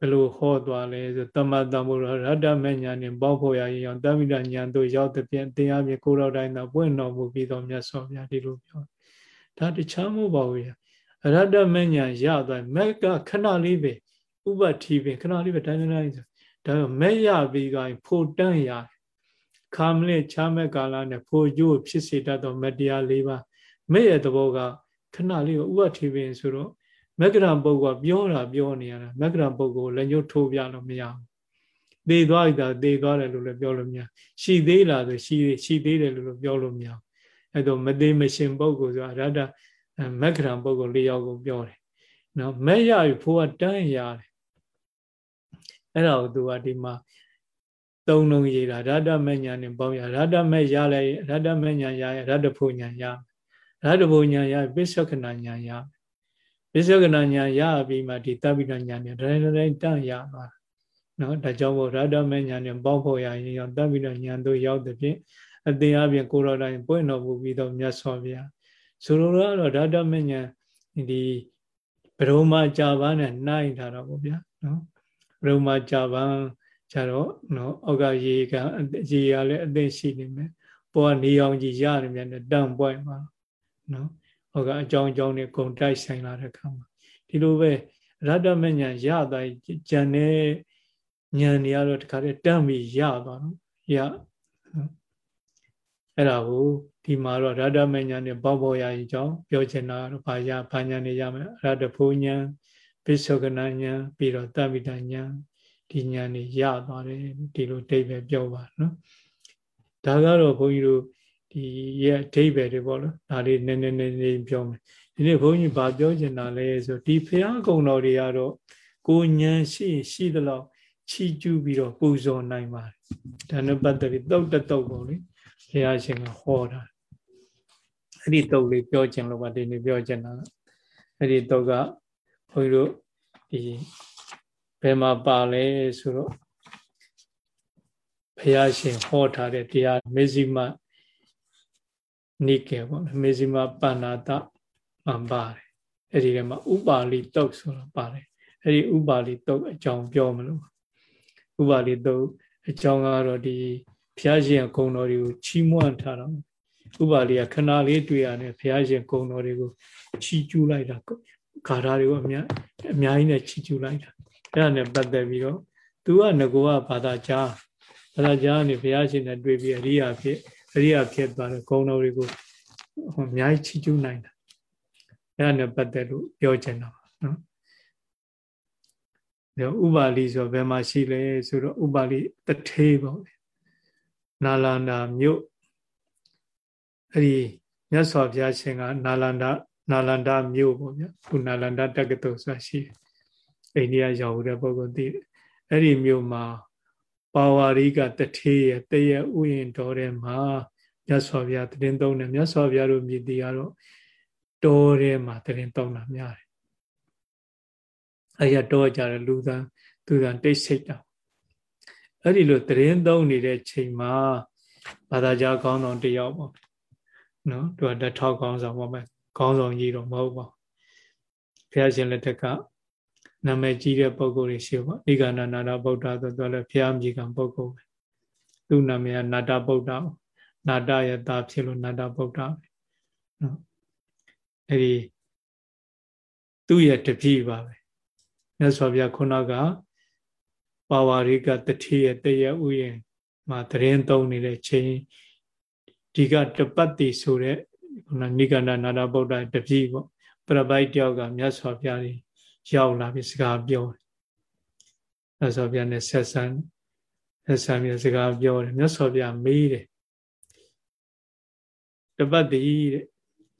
ဘယ်လိုဟောသွားလဲဆိုတမတံဘုရားရတ္တမညာနဲ့ပေါဖို့ရရင်အောင်တမိတညာတို့ရောက်တဲ့ပြင်တရားမြေကိုတော်တိုင်းသာပွင့်တော်မူပြီးတော့မြတ်စွာဘုရားဒီလိုပြောဒါတခြားမဟုတ်ပါဘူးရရတ္တမညာရသွားမက်ကခဏလေးပဲဥပတိပဲခဏလေးပဲတိုင်းတိုင်းဆိုဒါပေမဲ့ရပြီးကဖို့တန်းရတယ်ခါမလေးချားမဲ့ကာလနဲ့ဖို့ကျိုးဖြစ်စေတတ်သောမတရား၄ပါးမဲ့ရဲ့သဘောကခဏလေးကိုဥပတိပင်ဆိုတော့ မက္ကရပုဂ္ဂိုလ်ကပြောတာပြောနေရတာမက္ကရပုဂ္ဂိုလ်လက်ညှိုးထိုးပြလို့မရဘူးသေသွားပြီဒါသေသွားတယ်လို့လည်းပြောလို့မရရှိသေးလားဆိုရှိရှိသေးတယ်လို့လည်းပြောလို့မရအဲ့တော့မသေးမရှင်ပုဂ္ဂိုလ်ဆိုတာရတ္တမက္ကရပုဂ္ဂိုလ်၄ယောက်ကိုပြောတယ်နော်မဲ့ရပြီဖိုးကတန်းရတယ်အဲ့ဒါကိုသူကဒီမှာသုံးလုံးရေးတာရတ္တမညာနဲ့ပေါင်းရရတ္တမဲ့ရလဲရတ္တမညာရရတ္တဖို့ညာရရတ္တဖို့ညာရပိဿကနာညာရ ပိဿကနာညာရပြီးမှဒီတပိဏညာနဲ့တိုင်းတိုင်းတန့်ရသွားနော်ဒါကြောင့်မို့ရတ္တမညာနဲ့ပေါင်းဖို့ရရင်ရောတပိဏညာတို့ရောက်တဲ့ဖြင့်အသေးအပြင်ကိုယ်တော်တိုင်းပွင့်တော်မူပြီးတော့မြတ်စွာဘုရားဆိုလိုတော့ရတ္တမညာဒီဘရုံမကြာပန်းနဲ့နှိုင်းထားတာပေါ့ဗျာနော်ဘရုံမကြာပန်းကြတော့နော်အောက်ကရေကရေရလည်းအသိရှိနေမယ်ပေါ်ကနေအောင်ကြီးရနေမြတ်တန့်ပွိုင်းပါနော် ဟောကအကြောင်းအကြောင်းတွေဂုံတိုက်ဆိုင်လာတဲ့ခါမှာဒီလိုပဲရတ္တမဉ္ဇဉ်ရသွားကြံတဲ့ဉာဏ်တွေကတော့တခါတည်းတန့်ပြီးရသွားတော့ရအဲ့ဒါကိုဒီမှာတော့ရတ္တမဉ္ဇဉ်နဲ့ပေါက်ပေါ်ရရင်ကြောင့်ပြောချင်တာတော့ဘာရဘာဉာဏ်နေရမယ်ရတ္တဖို့ဉာဏ်ပိဿကနာဉာဏ်ပြီးတော့တပိတဉာဏ်ဒီဉာဏ်นี่ရသွားတယ်ဒီလိုဒိဗ္ဗေပြောပါနော်ဒါကတော့ဘုန်းကြီးတို့ ဒီရဲ့ဒိဗ္ဗေတွေပေါ့နော်ဒါလေးနည်းနည်းနည်းနည်းပြောမယ်ဒီနေ့ဘုန်းကြီးဗာပြောချင်တာလဲဆိုဒီဖះကုံတော်တွေကတော့ကိုဉာဏ်ရှိရှိသလောက်ချီကျူးပြီးတော့ပူဇော်နိုင်ပါတယ်ဒါနဲ့ပတ်သက်ပြီးတုတ်တုတ်ပေါ့လေဘုရားရှင်ကဟောတာအဲ့ဒီတုတ်လေးပြောချင်လို့ပါဒီနေ့ပြောချင်တာအဲ့ဒီတုတ်ကဘုန်းကြီးတို့ဒီဘယ်မှာပါလဲဆိုတော့ဘုရားရှင်ဟောထားတဲ့တရားမေဇိမ နိကေပေါ့မေဇိမပဏ္ဏတမှာပါတယ်အဲ့ဒီထဲမှာဥပါလိတုတ်ဆိုတာပါတယ်အဲ့ဒီဥပါလိတုတ်အကြောင်းပြောမလို့ဥပါလိတုတ်အကြောင်းကတော့ဒီဘုရားရှင်ဂုဏ်တော်တွေကိုချီးမွမ်းထားတာဥပါလိကခဏလေးတွေ့ရတယ်ဘုရားရှင်ဂုဏ်တော်တွေကိုချီးကျူးလိုက်တာဂါထာတွေကိုအများအများကြီးနဲ့ချီးကျူးလိုက်တာအဲ့ဒါနဲ့ပတ်သက်ပြီးတော့သူကငကိုကဘာသာကြားဘာသာကြားနေဘုရားရှင်နဲ့တွေ့ပြီးအရိယာဖြစ် အရိယာဖြစ်သွားတဲ့ဂုဏ်တော်တွေကိုအများကြီးချီးကျူးနိုင်တာအဲ့ဒါနဲ့ပတ်သက်လို့ပြောချင်တာပါနော်ဒါဥပါလိဆိုဘယ်မှာရှိလဲဆိုတော့ဥပါလိတထေးပေါ့နာလန္ဒာမြို့အဲ့ဒီမြတ်စွာဘုရားရှင်ကနာလန္ဒာနာလန္ဒာမြို့ပေါ့ဗျာခုနာလန္ဒာတက္ကသိုလ်ဆိုတာရှိတယ်အိန္ဒိယရောက်တဲ့ပုဂ္ဂိုလ်သိတယ်အဲ့ဒီမြို့မှာ ပါဝါရိကတထေးရဲ့တရဥယျင်တော်ထဲမှာမြတ်စွာဘုရားတည်င်းသုံးတယ်မြတ်စွာဘုရားတို့မြည်တရားတော့တောထဲမှာတည်င်းသုံးတာများတယ်အဲ့ရတောကြတယ်လူသားသူသားတိတ်ဆိတ်တာအဲ့ဒီလိုတည်င်းသုံးနေတဲ့ချိန်မှာဘာသာကြားကောင်းဆောင်တယောက်ပေါ့နော်သူကတထောက်ကောင်းဆောင်ပေါ့မယ်ကောင်းဆောင်ကြီးတော့မဟုတ်ပါဘူးဘုရားရှင်လက်ထက်က နာမည်ကြီးတဲ့ပုဂ္ဂိုလ်တွေရှိပါဣဂန္ဓနာတာဗုဒ္ဓဆိုတော့လည်းဘုရားမြေကံပုဂ္ဂိုလ်ပဲသူ့နာမည်ကနာတာဗုဒ္ဓနာတာယတာဖြစ်လို့နာတာဗုဒ္ဓပဲနော်အဲ့ဒီသူ့ရဲ့တပည့်ပါပဲမြတ်စွာဘုရားခုနကပါဝါရိကတတိယတရဥယျာဉ်မှာတရင်သုံးနေတဲ့ချိန်ဒီကတပတ်တိဆိုတဲ့ခုနနိကန္ဒနာတာဗုဒ္ဓတပည့်ပေါ့ပြပိုက်တယောက်ကမြတ်စွာဘုရားကြီး ရောက်လာပြီးစကားပြောတယ်မြတ်စွာဘုရားနဲ့ဆက်ဆံဆက်ဆံပြီးစကားပြောတယ်မြတ်စွာဘုရားမေးတယ်တပတ်တည်းတဲ့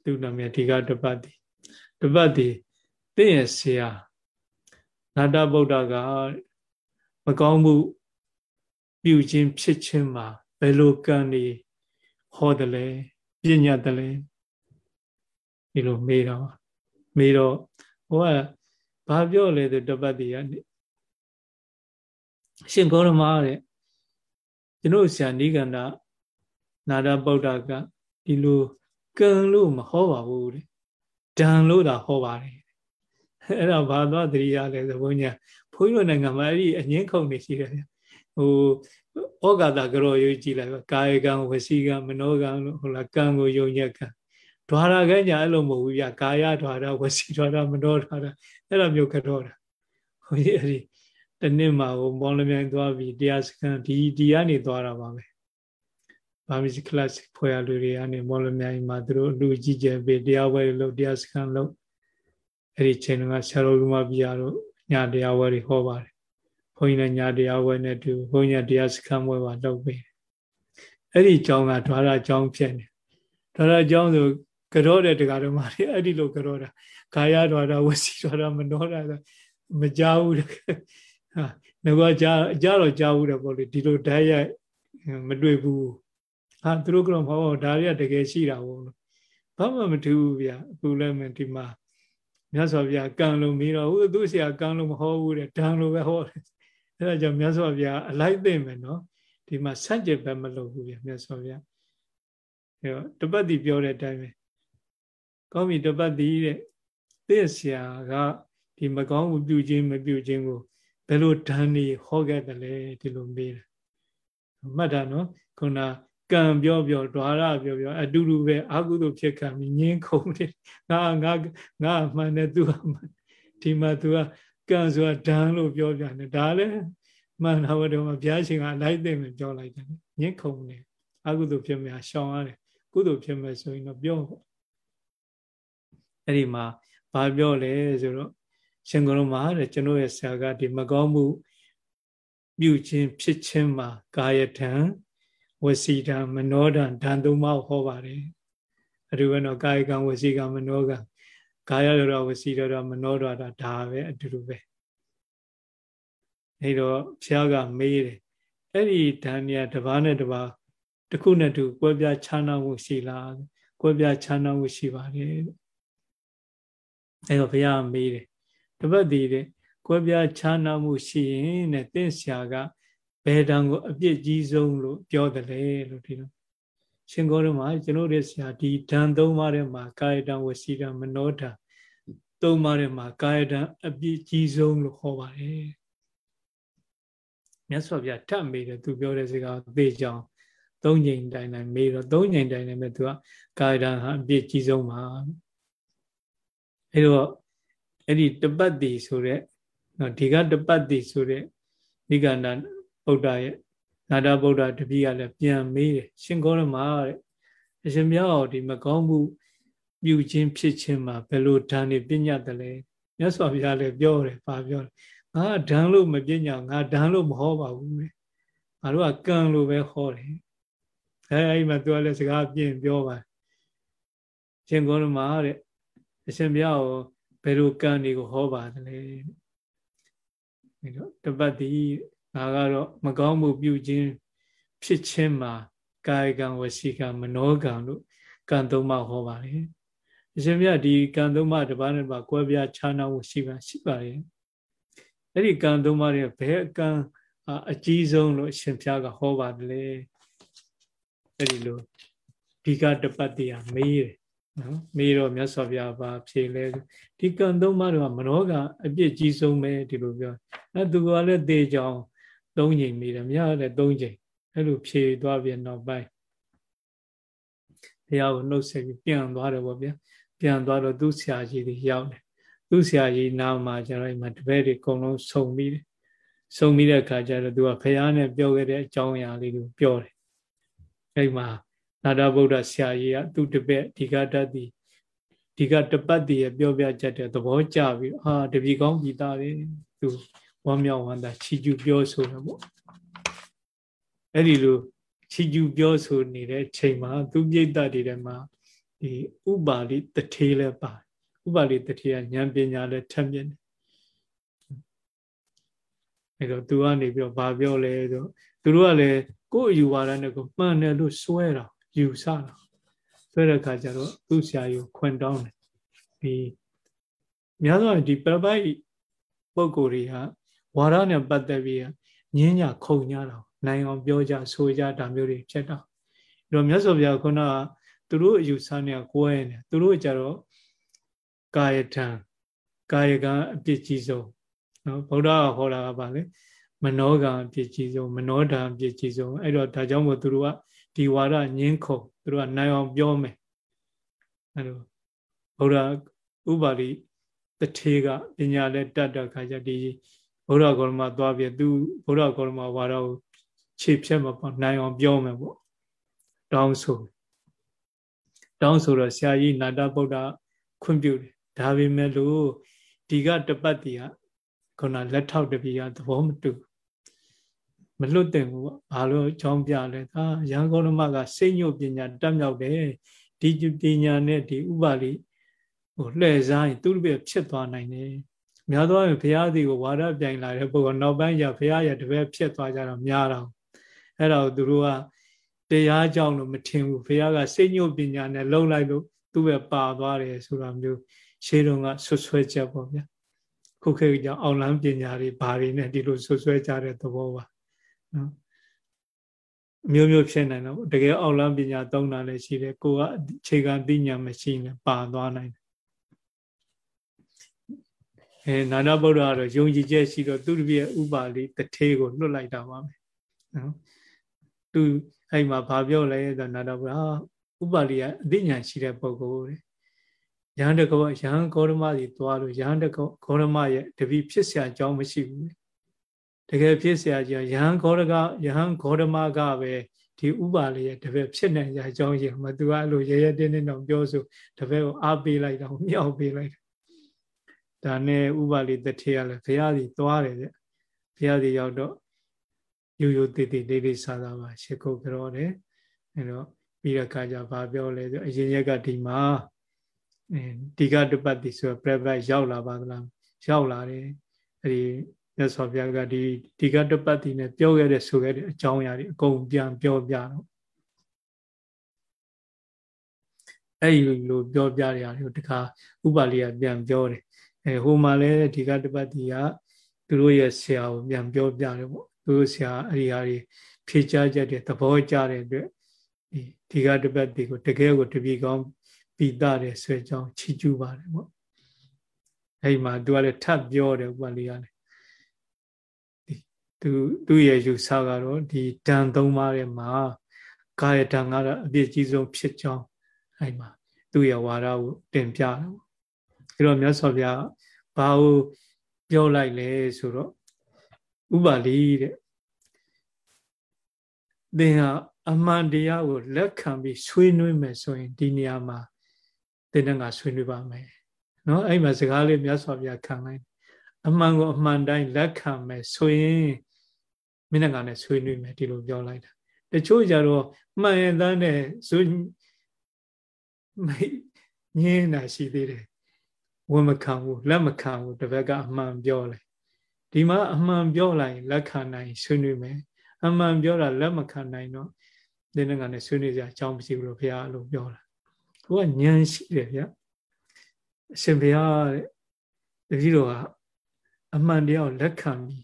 သူ့နာမည်ဒီကတပတ်တည်းတပတ်တည်းတင့်ရဲ့ဆရာနာတဗုဒ္ဓကမကောင်းမှုပြုခြင်းဖြစ်ခြင်းမှာဘယ်လိုကံနေဟောတယ်လဲပညာတယ်လဲဒီလိုမေးတော့မေးတော့ဟိုက ဘာပြောလဲဆိုတပတ်တည်းကနေရှင်ဂေါရမတဲ့ကျွန်တော်ဆရာနိကန္ဒနာဒဗုဒ္ဓကဒီလိုကံလို့မဟောပါဘူးတဲ့ဒံလို့သာဟောပါတယ်အဲ့ဒါဘာသွားတရိယာလဲဆိုဘုန်းကြီးဘုန်းကြီးတို့နိုင်ငံမှာအဲ့ဒီအငင်းခုန်နေရှိတယ်ဟိုဩဃာတကရောရွေးကြည့်လိုက်ပါကာယကံဝစီကံမနောကံလို့ဟုတ်လားကံကိုယုံညက်ကံဓာရကညာအဲ့လိုမဟုတ်ဘူးဗျကာယဓာရဝစီဓာရမနောဓာရ အဲ့လိုမျိုးခတော့တာဟိုအဲ့ဒီတနေ့မှာဟိုမောင်လမြိုင်သွားပြီးတရားစခန်းဒီဒီကနေသွားတာပါပဲဗာမီကလတ်ဖွဲ့ရလူတွေကနေမော်လမြိုင်မှာသူတို့လူကြီးကျယ်ပေးတရားဝဲလို့တရားစခန်းလို့အဲ့ဒီချိန်ကဆရာတော်လူမပြာတို့ညာတရားဝဲတွေဟောပါတယ်ဘုန်းကြီးလည်းညာတရားဝဲနဲ့တူဘုန်းကြီးတရားစခန်းဝဲပါလုပ်ပေးအဲ့ဒီကျောင်းကဓာရကျောင်းဖြစ်နေဓာရကျောင်းဆို ကြောတဲ့တရားတော်မှာအဲ့ဒီလိုကြောတာခါရဓာရဝစီဓာရမနောတာမကြောက်ဘူးဟာငါကကြားကြားတော့ကြားဘူးတယ်ပေါ့လေဒီလိုဓာတ်ရိုက်မတွေ့ဘူးဟာသူတို့ကတော့မဟုတ်ဒါတွေကတကယ်ရှိတာဟုတ်လို့ဘာမှမထူးဘူးဗျအခုလည်းမဒီမှာမြတ်စွာဘုရားကံလို့မီးတော့ဟုတ်သူ့ဆရာကံလို့မဟောဘူးတဲ့ဒံလို့ပဲဟောတယ်အဲဒါကြောင့်မြတ်စွာဘုရားအလိုက်သိမ့်မယ်နော်ဒီမှာဆန့်ကျင်ဘက်မလုပ်ဘူးဗျမြတ်စွာဘုရားအဲတော့တပတ်တိပြောတဲ့အတိုင်းပဲ ကောင်းပြီတပတ်တိတဲ့သိဆရာကဒီမကောင်းမှုပြုခြင်းမပြုခြင်းကိုဘယ်လိုဓာန်နေဟောခဲ့တယ်လဲဒီလိုမေးတယ်မှတ်တာနော်ခုနကံပြောပြောဓွာရပြောပြောအတူတူပဲအာဟုသို့ဖြစ်ခံပြီးငင်းခုန်တယ်ငါငါငါမှန်တယ်သူကမှန်ဒီမှာသူကကံဆိုတာဒန်းလို့ပြောပြတယ်ဒါလည်းမှန်တာဘုရားမှာဘုရားရှင်ကလိုက်သိမပြောလိုက်တယ်ငင်းခုန်တယ်အာဟုသို့ဖြစ်မြရှောင်ရတယ်ကုသိုလ်ဖြစ်မဲ့ဆိုရင်တော့ပြောပေါ့ အဲ့ဒီမှာဘာပြောလဲဆိုတော့ရှင်ကုလုံးမှာတဲ့ကျွန်တော်ရဲ့ဆရာကဒီမကောင်းမှုပြုခြင်းဖြစ်ခြင်းမှာကာယထံဝစီတံမနောတံဓာန်သုံးပါးဟောပါတယ်အတူပဲတော့ကာယကံဝစီကံမနောကံကာယရောဝစီရောမနောရောဒါပဲအတူတူပဲအဲတော့ဘုရားကမေးတယ်အဲ့ဒီဓာန်မြတပါးနဲ့တပါးတစ်ခုနဲ့တူကွဲပြားခြားနာမှုရှိလားကွဲပြားခြားနာမှုရှိပါတယ် အဲတော့ဘုရားမေးတယ်တပတ်တည်းတဲ့ကွဲပြားခြားနာမှုရှိရင်တဲ့တင့်ဆရာကဘယ်တံကိုအပြစ်ကြီးဆုံးလို့ပြောတယ်လေလို့ဒီလိုရှင်ကောရမှာကျွန်တော်တို့ဆရာဒီဓာန်သုံးပါးထဲမှာကာယတံဝစီတံမနောဓာန်သုံးပါးထဲမှာကာယတံအပြစ်ကြီးဆုံးလို့ခေါ်ပါတယ်မြတ်စွာဘုရားထပ်မေးတယ်သူပြောတဲ့စကားသိကြအောင်သုံးချိန်တိုင်တိုင်မေးတော့သုံးချိန်တိုင်တိုင်ပဲသူကကာယတံဟာအပြစ်ကြီးဆုံးပါ အဲတော့အဲ့ဒီတပတ်တိဆိုတဲ့နော်ဒီကတပတ်တိဆိုတဲ့နိဂန္ဓဗုဒ္ဓရဲ့နာတဗုဒ္ဓတပည့်ကလည်းပြန်မေးတယ်ရှင်ကောရမတဲ့အရှင်မြတ်ဟောဒီမကောင်းမှုပြုခြင်းဖြစ်ခြင်းမှာဘယ်လိုဓာန်နေပညာတယ်လဲမြတ်စွာဘုရားလည်းပြောတယ်ပါပြောတယ်ငါဓာန်လို့မပညာငါဓာန်လို့မဟောပါဘူးလေငါတို့ကကံလို့ပဲဟောတယ်အဲအဲ့မှာသူကလည်းစကားပြင်ပြောပါရှင်ကောရမတဲ့ အရှင်ဘုရားဟောဘယ်လိုကံတွေကိုဟောပါတယ်လဲဒီတော့တပတ်တိငါကတော့မကောင်းမှုပြုခြင်းဖြစ်ခြင်းမှာကာယကံဝစီကံမနောကံလို့ကံသုံးပါးဟောပါတယ်အရှင်မြတ်ဒီကံသုံးပါးတစ်ပါးနဲ့ပါကွဲပြားခြားနာမှုရှိပါရှိပါတယ်အဲ့ဒီကံသုံးပါးတွေဘယ်ကံအကြီးဆုံးလို့အရှင်ဖျားကဟောပါတယ်လေအဲ့ဒီလိုဒီကတပတ်တရားမေးတယ် နော်မေးတော့မြတ်စွာဘုရားပါဖြေလဲဒီကံသုံးပါးတော့မနောကအပြစ်ကြီးဆုံးပဲဒီလိုပြောအဲသူကလည်းသေချောင်းသုံးချိန်မေးတယ်မြတ်လည်းသုံးချိန်အဲ့လိုဖြေသွားပြန်နောက်ပိုင်းဘုရားကိုနှုတ်ဆက်ပြီးပြန်သွားတယ်ပေါ့ဗျာပြန်သွားတော့သူ့ဆရာကြီးတွေရောက်တယ်သူ့ဆရာကြီးနားမှာကျတော့အိမ်မှာတပည့်တွေအကုန်လုံးစုံပြီးတယ်စုံပြီးတဲ့အခါကျတော့သူကဖះနဲ့ပြောခဲ့တဲ့အကြောင်းအရာလေးကိုပြောတယ်အဲ့မှာ နာဒဗုဒ္ဓဆရာကြီးကသူ့တပည့်ဒီကတတ်တိဒီကတပတ်တည်းရဲ့ပြောပြချက်တဲ့သဘောကျပြီးအာတပည့်ကောင်းပြည်သားတယ်သူဝမ်းမြောက်ဝမ်းသာချီကျူပြောဆိုတယ်ပေါ့အဲ့ဒီလိုချီကျူပြောဆိုနေတဲ့ချိန်မှာသူပြိတ္တတွေထဲမှာဒီဥပါလိတထေးလည်းပါဥပါလိတထေးကဉာဏ်ပညာလည်းထက်မြက်တယ်အဲ့တော့သူကနေပြီးတော့ဗာပြောလဲဆိုသူတို့ကလည်းကိုယ့်အယူဝါဒနဲ့ကိုမှန်တယ်လို့စွဲတာ ယူဆတာစွဲတဲ့အခါကျတော့သူ့ဆရာကြီးခွင်တောင်းတယ်ဒီများသောဒီပရပိုက်ပုံကိုယ်တွေကဝါဒနဲ့ပတ်သက်ပြီးညင်းညခုံညတာနိုင်အောင်ပြောကြဆိုကြတာမျိုးတွေဖြစ်တော့အဲ့တော့မြတ်စွာဘုရားခုနကသူတို့အယူဆနဲ့ကိုယ်နေသူတို့ကြတော့ကာယထံကာယကအပြစ်ကြီးဆုံးနော်ဗုဒ္ဓကဟောတာကပါလေမနောကံအပြစ်ကြီးဆုံးမနောဓာအပြစ်ကြီးဆုံးအဲ့တော့ဒါကြောင့်မို့သူတို့က ဒီဝါဒညင်းခုံသူတို့ကနိုင်အောင်ပြောမယ်အဲ့လိုဗုဒ္ဓဥပါလိတထေကပညာနဲ့တတ်တဲ့ခါကျဒီဗုဒ္ဓဂေါရမသွားပြသူဗုဒ္ဓဂေါရမဝါဒကိုခြေဖြတ်မှာပေါ့နိုင်အောင်ပြောမယ်ပေါ့တောင်းဆိုတောင်းဆိုတော့ဆရာကြီးနာတဗုဒ္ဓခွင့်ပြုတယ်ဒါပေမဲ့လို့ဒီကတပတ်တီကခုနလက်ထောက်တပီကသဘောမတူ မလွတ်တင်ဘူးပေါ့ဘာလို့အကြောင်းပြလဲဒါရန်ကုန်မကစိတ်ညုတ်ပညာတက်မြောက်တယ်ဒီပညာနဲ့ဒီဥပါလိဟိုလှည့်စားရင်သူ့ဘက်ဖြစ်သွားနိုင်တယ်များသောအားဖြင့်ဘုရားစီကိုဝါဒပြိုင်လာတဲ့ပုဂ္ဂိုလ်နောက်ပိုင်းကျဘုရားရဲ့တပည့်ဖြစ်သွားကြတော့များတော့အဲ့တော့သူတို့ကတရားကြောင့်လို့မထင်ဘူးဘုရားကစိတ်ညုတ်ပညာနဲ့လုံလိုက်လို့သူ့ပဲပါသွားတယ်ဆိုတာမျိုးရှေးတုန်းကဆွဆွဲချက်ပေါ့ဗျာခုခေတ်ကြောင့်အောင်လန်းပညာတွေဘာတွေနဲ့ဒီလိုဆွဆွဲကြတဲ့သဘောပါ နော်မျိုးမျိုးဖြစ်နိုင်တော့တကယ်အောင်လန်းပညာသုံးတာလည်းရှိတယ်ကိုကခြေခံသိညာမရှိရင်ပါသွားနိုင်တယ်အဲနာနာဗုဒ္ဓကတော့ယုံကြည်ချက်ရှိတော့သူတပည့်ဥပါလိတထေးကိုလွတ်လိုက်တာပါပဲနော်သူအဲ့မှာဘာပြောလဲဆိုနာနာဗုဒ္ဓဥပါလိကအသိဉာဏ်ရှိတဲ့ပုဂ္ဂိုလ်တဲ့ယဟန်တကောယဟန်ဂေါရမကြီးသွားလို့ယဟန်တကောဂေါရမရဲ့တပည့်ဖြစ်เสียအကြောင်းမရှိဘူး တကယ်ဖြစ်เสียကြီးယဟန်ဂေါရကယဟန်ဂေါရမကပဲဒီဥပါလိရဲ့တပည့်ဖြစ်နိုင်ကြအကြောင်းရှိမှာသူကအဲ့လိုရရတင်းတင်းတော့ပြောဆိုတပည့်ကိုအားပေးလိုက်တော့မြောက်ပေးလိုက်ဒါနဲ့ဥပါလိတထေရလည်းဘုရားကြီးသွားတယ်တဲ့ဘုရားကြီးရောက်တော့ရိုးရိုးတည်တည်လေးလေးစားစားပါရှ िख ုတ်ကြောတယ်အဲတော့ပြီးတဲ့အခါကျဘာပြောလဲဆိုအရင်ရက်ကဒီမှာဒီကတပတ်တိဆိုပြပရောက်လာပါသလားရောက်လာတယ်အဲဒီ မြတ်စွာဘုရားကဒီဒီကတပတ်တိနဲ့ပြောခဲ့တဲ့ဆိုခဲ့တဲ့အကြောင်းအရာတွေအကုန်ပြန်ပြောပြတော့အဲ့ဒီလိုပြောပြရတာတွေကိုတခါဥပါလိကပြန်ပြောတယ်အဲဟိုမှာလည်းဒီကတပတ်တိကသူတို့ရဲ့ဆရာကိုပြန်ပြောပြတယ်ပေါ့သူတို့ဆရာအဲ့ဒီဟာတွေဖြေချချက်တွေသဘောကျတဲ့အတွက်ဒီဒီကတပတ်တိကိုတကယ်ကိုတပီကောင်းပိတတဲ့ဆွဲကြောင်းချီကျူးပါတယ်ပေါ့အဲ့မှာသူကလည်းထပ်ပြောတယ်ဥပလိကလည်း သူသူ့ရဲ့ယူဆကတော့ဒီတန်သုံးပါးထဲမှာကာယတန်ကတော့အပြည့်ကြီးဆုံးဖြစ်ကြောင်းအဲ့မှာသူ့ရဲ့ဝါဒကိုတင်ပြတယ်ပေါ့အဲ့တော့မြတ်စွာဘုရားဘာကိုပြောလိုက်လဲဆိုတော့ဥပါလိတဲ့သင်ဟာအမှန်တရားကိုလက်ခံပြီးဆွေးနွေးမယ်ဆိုရင်ဒီနေရာမှာသင်ကဆွေးနွေးပါမယ်နော်အဲ့မှာစကားလေးမြတ်စွာဘုရားခံလိုက်အမှန်ကိုအမှန်တိုင်းလက်ခံမယ်ဆိုရင် မင်းကလည်းဆွေးနွေးမယ်ဒီလိုပြောလိုက်တာတချို့ကြတော့မှန်ရင်တန်းနဲ့ဇွညင်းတာရှိသေးတယ်ဝန်မခံဘူးလက်မခံဘူးတပတ်ကအမှန်ပြောလိုက်ဒီမှာအမှန်ပြောလိုက်လက်ခံနိုင်ဆွေးနွေးမယ်အမှန်ပြောတာလက်မခံနိုင်တော့ဒီနေ့ကလည်းဆွေးနွေးကြအကြောင်းမရှိဘူးလို့ဘုရားအဲ့လိုပြောတာသူကဉာဏ်ရှိတယ်ဗျအရှင်ဘုရားတဲ့တတိတော်ကအမှန်တရားကိုလက်ခံပြီး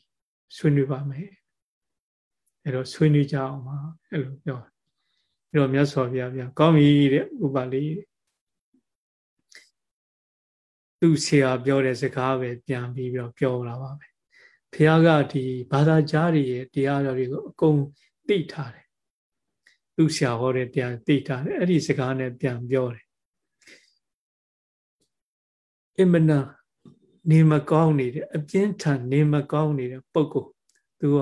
ဆွေးနွေးပါမယ် အဲ့တော့ဆွေးနွေးကြအောင်ပါအဲ့လိုပြောအဲ့တော့မြတ်စွာဘုရားပြန်ကောင်းပြီတဲ့ဥပါလိသူဆရာပြောတဲ့စကားပဲပြန်ပြီးတော့ပြောလာပါပဲဘုရားကဒီဘာသာကြားတွေရဲ့တရားတော်တွေကိုအကုန်သိထားတယ်သူဆရာဟောတဲ့တရားသိထားတယ်အဲ့ဒီစကားနဲ့ပြန်ပြောတယ်အမနာနေမကောင်းနေတယ်အပြင်းထန်နေမကောင်းနေတဲ့ပုဂ္ဂိုလ်သူက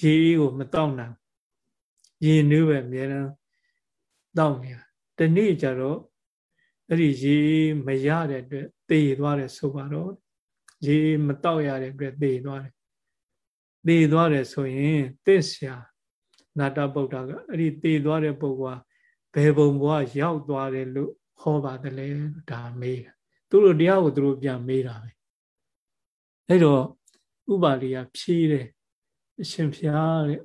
ရေကိုမတောက်နိုင်ရေနွေးပဲအများအားတောက်နေတာတနေ့ကျတော့အဲ့ဒီရေမရတဲ့အတွက်သေသွားတယ်ဆိုပါတော့ရေမတောက်ရတဲ့အတွက်သေသွားတယ်သေသွားတယ်ဆိုရင်သစ္စာနာတဗုဒ္ဓကအဲ့ဒီသေသွားတဲ့ပုဂ္ဂိုလ်ကဘယ်ဘုံဘဝရောက်သွားတယ်လို့ဟောပါတယ်လေဒါမေးတာသူတို့တရားကိုသူတို့ပြန်မေးတာပဲအဲ့တော့ဥပါလိယဖြေးတယ် အရှင်ဖျားတဲ့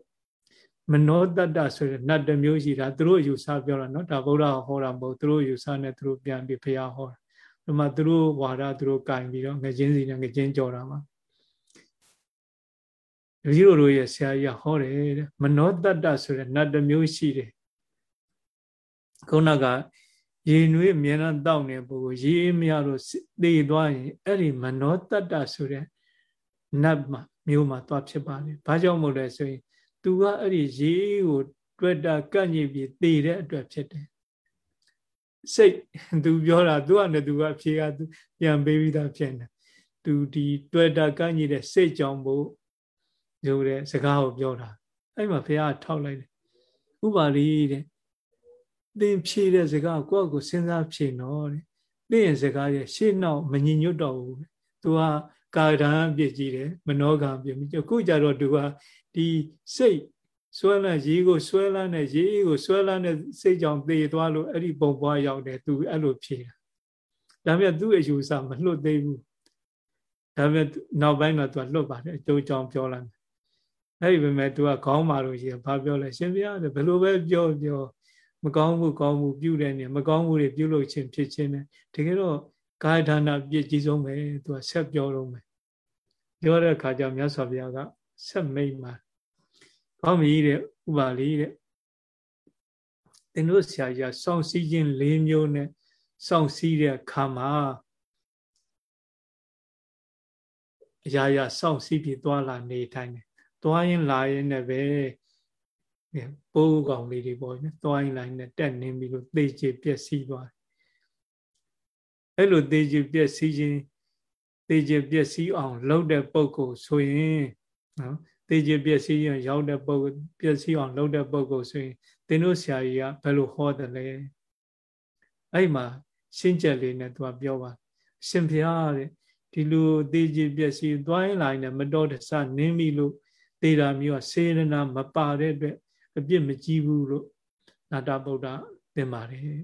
မနောတတ္တဆိုတဲ့နတ်တစ်မျိုးရှိတာသူတို့ယူဆပြောတာနော်ဒါဗုဒ္ဓဟောတာမဟုတ်သူတို့ယူဆနဲ့သူတို့ပြန်ပြီးဖျားဟောတာဒီမှာသူတို့ဝါဒသူတို့ကင်ပြီးတော့ငကျင်းစီနဲ့ငကျင်းကြော်တာမှာတပည့်တော်တို့ရဲ့ဆရာကြီးဟောတယ်တဲ့မနောတတ္တဆိုတဲ့နတ်တစ်မျိုးရှိတယ်ခုနကရေနွေးအမြဲတမ်းတောက်နေပုဂ္ဂိုလ်ရေမရတော့သေသွားရင်အဲ့ဒီမနောတတ္တဆိုတဲ့နတ်မှာ မျိုးမှာသွားဖြစ်ပါလေဘာကြောင့်မို့လဲဆိုရင် तू ကအဲ့ဒီရေကိုတွေ့တာကန့်ညစ်ပြီးသေတဲ့အတွက်ဖြစ်တယ်စိတ် तू ပြောတာ तू ကလည်း तू ကအဖြေက तू ပြန်ပေးပြီးသားဖြစ်နေ तू ဒီတွေ့တာကန့်ညစ်တဲ့စိတ်ကြောင့်မို့ဆိုတဲ့စကားကိုပြောတာအဲ့မှာဘုရားထောက်လိုက်တယ်ဥပါလိတဲ့သင်ဖြေတဲ့စကားကိုယ့်အကိုစဉ်းစားဖြေနော်တဲ့သင်ရဲ့စကားရဲ့ရှေ့နောက်မညင်ညွတ်တော့ဘူးသူက ကာဒံပြည့်ကြည့်တယ်မနောကံပြည့်ပြီအခုကြတော့သူကဒီစိတ်ဆွဲလန်းရေကိုဆွဲလန်းတဲ့ရေကိုဆွဲလန်းတဲ့စိတ်ကြောင့်သေသွားလို့အဲ့ဒီပုံပွားရောက်တယ်သူအဲ့လိုဖြေတာဒါပေမဲ့သူ့အယူဆမလွတ်သေးဘူးဒါပေမဲ့နောက်ပိုင်းတော့သူကလွတ်ပါတယ်အကျိုးကြောင့်ပြောလိုက်အဲ့ဒီပေမဲ့သူကခေါင်းမာလို့ရှိရင်ဘာပြောလဲရှင်ဘုရားဘယ်လိုပဲပြောပြောမကောင်းမှုကောင်းမှုပြုတဲ့နေမကောင်းမှုတွေပြုလို့ခြင်းဖြစ်ခြင်းနဲ့တကယ်တော့ ကာယဒါနပြည့်ကြီးဆုံးပဲသူကဆက်ပြောတော့မယ်ပြောတဲ့အခါကျမြတ်စွာဘုရားကဆက်မိတ်မှာကောင်းပြီတဲ့ဥပါလိတဲ့သင်တို့ဆရာကြီးစောင့်စည်းခြင်း၄မျိုးနဲ့စောင့်စည်းတဲ့အခါမှာအရာရာစောင့်စည်းပြီးသွားလာနေထိုင်တယ်သွားရင်လာရင်လည်းပဲပိုးကောင်လေးတွေပေါ့နော်သွားရင်လာရင်လည်းတက်နေပြီလို့သေချေပျက်စီးသွားတယ် အဲ့လိုသေချေပျက်စီးခြင်းသေချေပျက်စီးအောင်လုပ်တဲ့ပုံကိုဆိုရင်နော်သေချေပျက်စီးရင်ရောက်တဲ့ပုံပျက်စီးအောင်လုပ်တဲ့ပုံကိုဆိုရင်သင်တို့ဆရာကြီးကဘယ်လိုဟောတယ်လဲအဲ့မှာရှင်းချက်လေးနဲ့သူကပြောပါရှင်ဖျားတဲ့ဒီလိုသေချေပျက်စီးသွားရင်လာရင်မတော်တဆနင်းပြီလို့သေတာမျိုးကစေရနာမပါတဲ့အတွက်အပြစ်မကြီးဘူးလို့နာတဗုဒ္ဓသင်ပါတယ်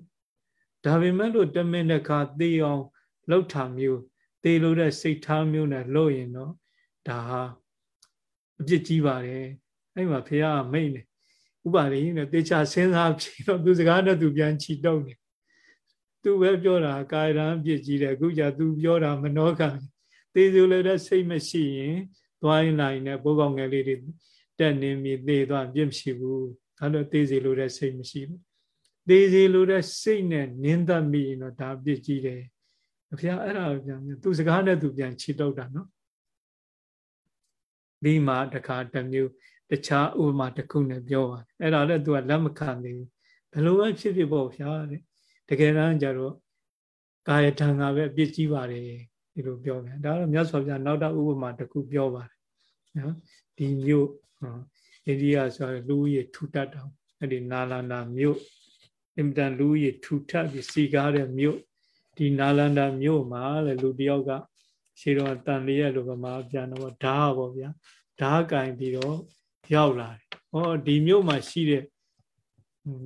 ဒါပေမဲ့လို့တမင်တစ်ခါသေအောင်လှုပ်တာမျိုးသေလို့တဲ့စိတ်ထားမျိုးနဲ့လုပ်ရင်တော့ဒါဟာအပြစ်ကြီးပါတယ်အဲ့မှာဖះကမိတ်နေဥပါရိနဲ့တေချာစဉ်းစားဖြေတော့သူစကားနဲ့သူပြန်ချီတုံးနေသူပဲပြောတာကာယရန်ပြစ်ကြီးတယ်အခုကျသူပြောတာမနောကသေစုလည်းတဲ့စိတ်မရှိရင်သွားရင်လာရင်လည်းဘိုးကောင်ငယ်လေးတွေတက်နေမြည်သေသွားပြစ်မရှိဘူးအဲ့လိုသေစီလို့တဲ့စိတ်မရှိဘူး သေစီလို့တဲ့စိတ်နဲ့နင်းသက်မိရင်တော့ဒါပြစ်ကြီးတယ်အဖေအဲ့ဒါပြန်သူစကားနဲ့သူပြန်ချီတုတ်တာနော်ဒီမှာတခါတမျိုးတခြားဥပမာတစ်ခုနဲ့ပြောပါအဲ့ဒါလည်းသူကလက်မခံသေးဘူးဘယ်လိုပဲဖြစ်ဖြစ်ပေါ့ဗျာတဲ့တကယ်တမ်းကျတော့ကာယထံကပဲအပြစ်ကြီးပါတယ်ဒီလိုပြောတယ်ဒါတော့မြတ်စွာဘုရားနောက်တော့ဥပမာတစ်ခုပြောပါတယ်နော်ဒီမျိုးအိန္ဒိယဆိုလူဦးရေထူထပ်တာအဲ့ဒီနာလန္ဒာမြို့ အင်တန်လူကြီးထူထပ်ပြီးစီကားတဲ့မြို့ဒီနာလန္ဒာမြို့မှာလေလူတယောက်ကရှေးတော့တန်လျက်လိုဗမာပြန်တော့ဓာတ်ပေါ့ဗျာဓာတ်ကင်ပြီးတော့ရောက်လာတယ်။ဟောဒီမြို့မှာရှိတဲ့